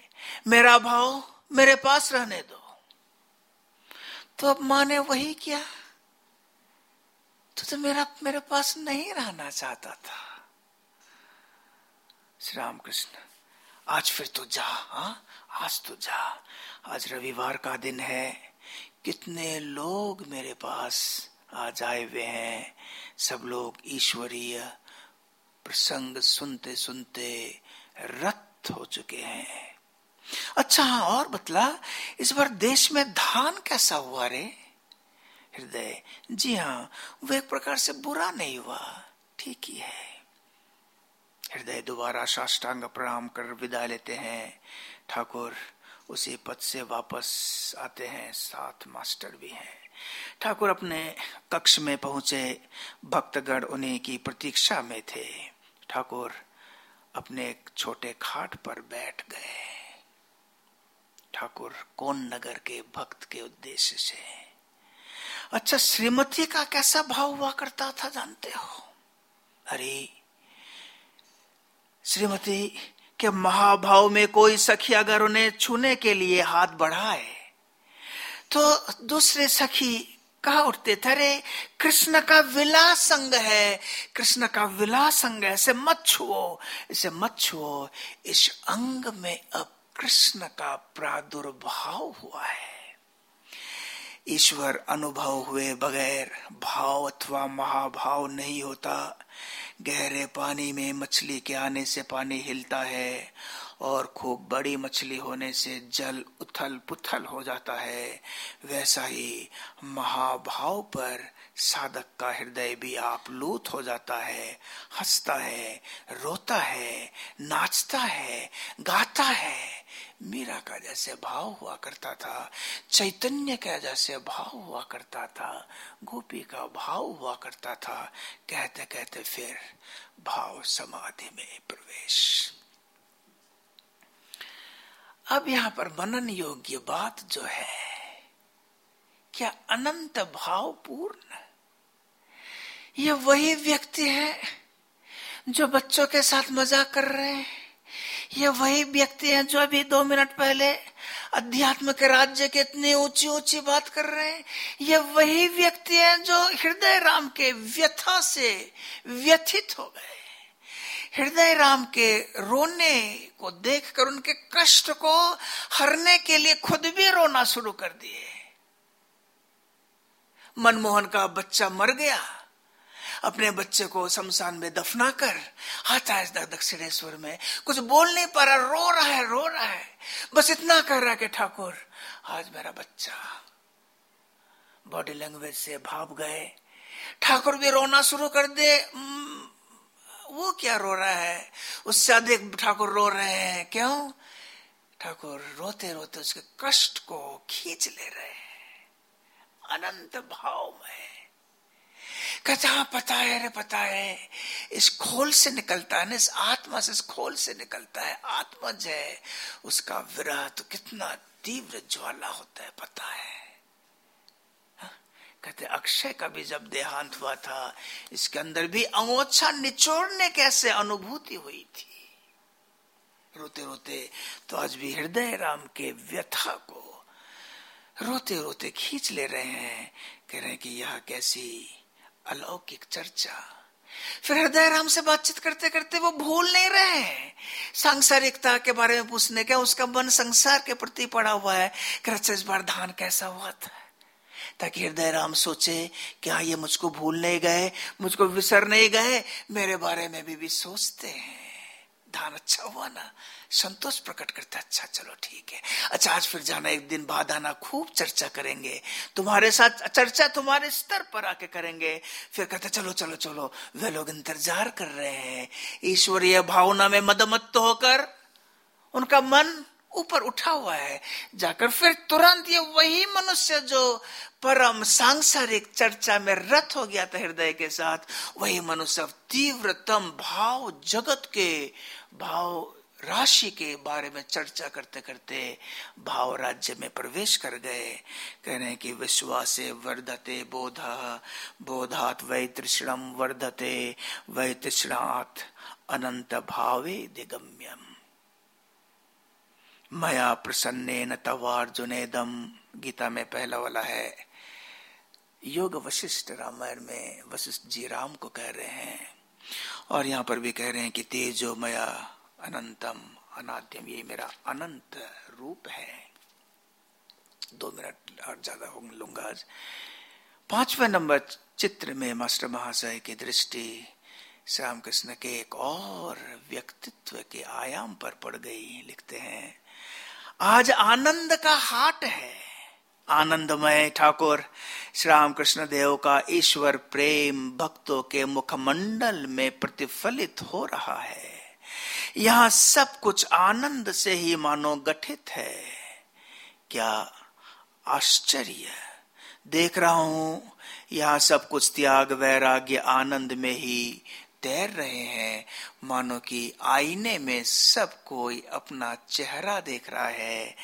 मेरा भाव मेरे पास रहने दो। तो अब माने वही किया। तो तो मेरा, मेरे पास नहीं रहना चाहता था। श्री राम कृष्ण आज फिर तो जा, हा? आज तो जा। आज रविवार का दिन है। कितने लोग मेरे पास आज आए हुए हैं। सब लोग ईश्वरीय प्रसंग सुनते सुनते रत हो चुके हैं। अच्छा और बतला, इस बार देश में धान कैसा हुआ रे? हृदय, जी हाँ वो एक प्रकार से बुरा नहीं हुआ, ठीक ही है। हृदय, दोबारा साष्टांग प्रणाम कर विदा लेते हैं। ठाकुर, उसी पद से वापस आते हैं साथ मास्टर भी हैं। ठाकुर अपने कक्ष में पहुँचे, भक्तगण उन्हीं की प्रतीक्षा में थे। ठाकुर अपने एक छोटे खाट पर बैठ गए। ठाकुर कौन नगर के भक्त के उद्देश्य से। अच्छा श्रीमती का कैसा भाव हुआ करता था जानते हो? अरे, श्रीमती के महाभाव में कोई सखी अगर उन्हें छूने के लिए हाथ बढ़ाए तो दूसरे सखी कहा उठते थे अरे कृष्ण का विलास अंग है। कृष्ण का विलास है। इसे मत छुओ। इसे मत छुओ। इस अंग में अब कृष्ण का प्रादुर्भाव हुआ है। ईश्वर अनुभव हुए बगैर भाव अथवा महाभाव नहीं होता। गहरे पानी में मछली के आने से पानी हिलता है। और खूब बड़ी मछली होने से जल उथल पुथल हो जाता है। वैसा ही महाभाव पर साधक का हृदय भी आप आप्लूत हो जाता है। हंसता है, रोता है, नाचता है, गाता है। मीरा का जैसे भाव हुआ करता था, चैतन्य का जैसे भाव हुआ करता था, गोपी का भाव हुआ करता था। कहते कहते फिर भाव समाधि में प्रवेश। अब यहाँ पर मनन योग्य बात जो है, क्या अनंत भाव पूर्ण? ये वही व्यक्ति है जो बच्चों के साथ मज़ाक कर रहे हैं। ये वही व्यक्ति है जो अभी दो मिनट पहले अध्यात्म के राज्य के इतनी ऊँची ऊँची बात कर रहे हैं। ये वही व्यक्ति है जो हृदय राम के व्यथा से व्यथित हो गए। हृदय राम के रोने को देखकर, उनके कष्ट को हरने के लिए खुद भी रोना शुरू कर दिए। मनमोहन का बच्चा मर गया। अपने बच्चे को शमशान में दफना कर है दक्षिणेश्वर में। कुछ बोल नहीं पा रहा, रो रहा है, रो रहा है। बस इतना कर रहा कि, ठाकुर, आज मेरा बच्चा बॉडी लैंग्वेज से भाप गए। ठाकुर भी रोना शुरू कर दे। वो क्या रो रहा है? उससे अधिक ठाकुर रो रहे हैं। क्यों? ठाकुर रोते रोते उसके कष्ट को खींच ले रहे हैं। अनंत भाव में कहता हाँ पता है रे, पता है। इस खोल से निकलता है ना, इस आत्मा से, इस खोल से निकलता है। आत्मा है, उसका विरह तो कितना तीव्र ज्वाला होता है, पता है। कहते, अक्षय का भी जब देहांत हुआ था, इसके अंदर भी अंगोछा निचोड़ने कैसे अनुभूति हुई थी? रोते रोते तो आज भी हृदय राम के व्यथा को रोते रोते खींच ले रहे हैं। कह रहे हैं कि यह कैसी अलौकिक चर्चा। फिर हृदय राम से बातचीत करते करते वो भूल नहीं रहे हैं। सांसारिकता के बारे में पूछने का, उसका मन संसार के प्रति पड़ा हुआ है। कि अच्छा इस बार धान कैसा हुआ था? ताकि हृदय राम सोचे क्या ये मुझको भूल नहीं गए? मुझको विसर नहीं गए? मेरे बारे में भी, भी सोचते हैं। धान अच्छा हुआ ना? संतोष प्रकट करते अच्छा चलो ठीक है। अच्छा आज फिर जाना एक दिन बाद आना खूब चर्चा करेंगे। तुम्हारे साथ चर्चा तुम्हारे स्तर पर आके करेंगे। फिर कहते चलो चलो चलो वे लोग इंतज़ार कर रहे हैं। ईश्वरीय भावना में मदमत्त होकर उनका मन ऊपर उठा हुआ है, जाकर फिर तुरंत ये वही मनुष्य जो परम सांसारिक चर्चा में रत हो गया था हृदय के साथ, वही मनुष्य तीव्रतम भाव जगत के, भाव राशि के बारे में चर्चा करते करते भाव राज्य में प्रवेश कर गए। कह रहे कि विश्वास वर्धते बोध, बोधात वै तृष्णम वर्धते वै तृष्णात अनंत भावे दिगम्यम। मया प्रसन्न तवार्जुनेदम गीता में पहला वाला है, योग वशिष्ठ रामायण में वशिष्ठ जी राम को कह रहे हैं, और यहाँ पर भी कह रहे हैं कि तेजो मया अनंतम, अनाद्यम, ये मेरा अनंत रूप है। दो मिनट और ज़्यादा हो लूँगा आज। पांचवा नंबर चित्र में मास्टर महाशय की दृष्टि, श्याम कृष्ण के एक और व्यक्तित्व के आयाम पर पड़ गई, लिखते हैं आज आनंद का हाट है। आनंदमय ठाकुर श्री राम कृष्ण देव का ईश्वर प्रेम भक्तों के मुखमंडल में प्रतिफलित हो रहा है। यहाँ सब कुछ आनंद से ही मानो गठित है। क्या आश्चर्य! देख रहा हूँ, यहाँ सब कुछ त्याग, वैराग्य, आनंद में ही तैर रहे हैं, मानो कि आईने में सब कोई अपना चेहरा देख रहा है।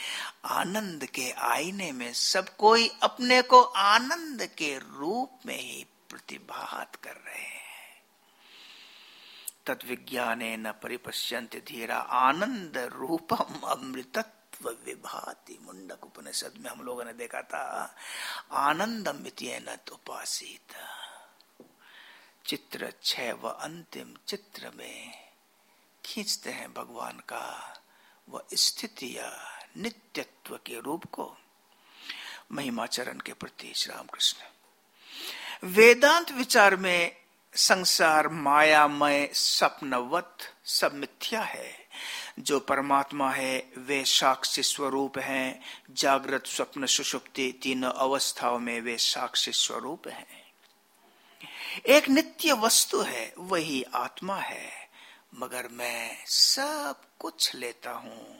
आनंद के आईने में सब कोई अपने को आनंद के रूप में ही प्रतिभात कर रहे हैं। तत्विज्ञान न परिपश्यंत धीरा आनंद रूपम अमृतत्व विभाति। मुंडक उपनिषद में हम लोगों ने देखा था आनंदम न उपासित चित्र छह व अंतिम चित्र में खींचते हैं भगवान का वह स्थिति या नित्यत्व के रूप को। महिमाचरण के प्रति श्री रामकृष्ण वेदांत विचार में संसार मायामय सपनवत सब मिथ्या है। जो परमात्मा है, वे साक्षी स्वरूप हैं। जागृत स्वप्न सुषुप्ति तीनों अवस्थाओं में वे साक्षी स्वरूप हैं। एक नित्य वस्तु है, वही आत्मा है। मगर मैं सब कुछ लेता हूँ।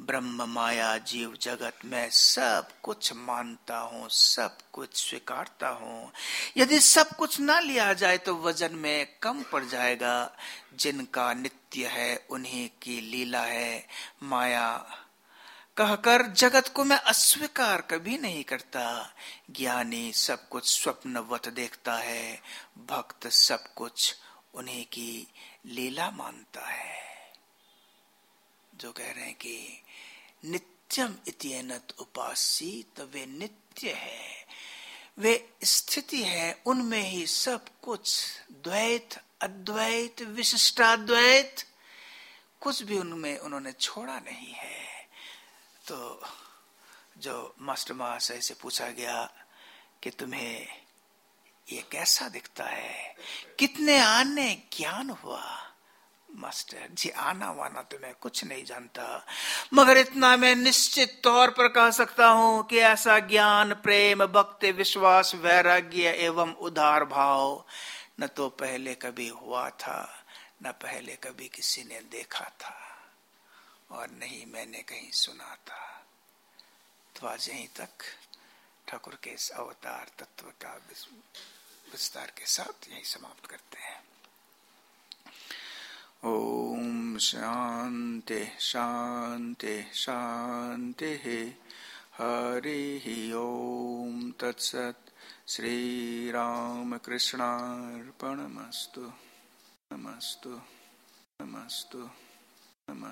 ब्रह्म माया जीव जगत में सब कुछ मानता हूँ, सब कुछ स्वीकारता हूँ। यदि सब कुछ ना लिया जाए तो वज़न में कम पड़ जाएगा। जिनका नित्य है, उन्हीं की लीला है। माया कहकर जगत को मैं अस्वीकार कभी नहीं करता। ज्ञानी सब कुछ स्वप्नवत देखता है, भक्त सब कुछ उन्हीं की लीला मानता है। जो कह रहे हैं कि नित्यम इतियनत उपासी तो वे नित्य है। वे स्थिति है, उनमें ही सब कुछ द्वैत, अद्वैत, विशिष्टाद्वैत, कुछ भी उनमें उन्होंने छोड़ा नहीं है। तो जो मास्टर महाशय से पूछा गया कि तुम्हें ये कैसा दिखता है? कितने आने ज्ञान हुआ? मास्टर, जी आना वाना तो मैं कुछ नहीं जानता। मगर इतना मैं निश्चित तौर पर कह सकता हूँ कि ऐसा ज्ञान, प्रेम, भक्ति, विश्वास, वैराग्य एवं उदार भाव न तो पहले कभी हुआ था, न पहले कभी किसी ने देखा था। और नहीं मैंने कहीं सुना था। तो आज यहीं तक ठाकुर के इस अवतार तत्व का विस्तार के साथ यही समाप्त करते हैं। ओम शांति शांति शांति हरि ओम तत्सत श्रीरामकृष्णार्पणमस्तु नमस्तु नमस्तु नमस्तु।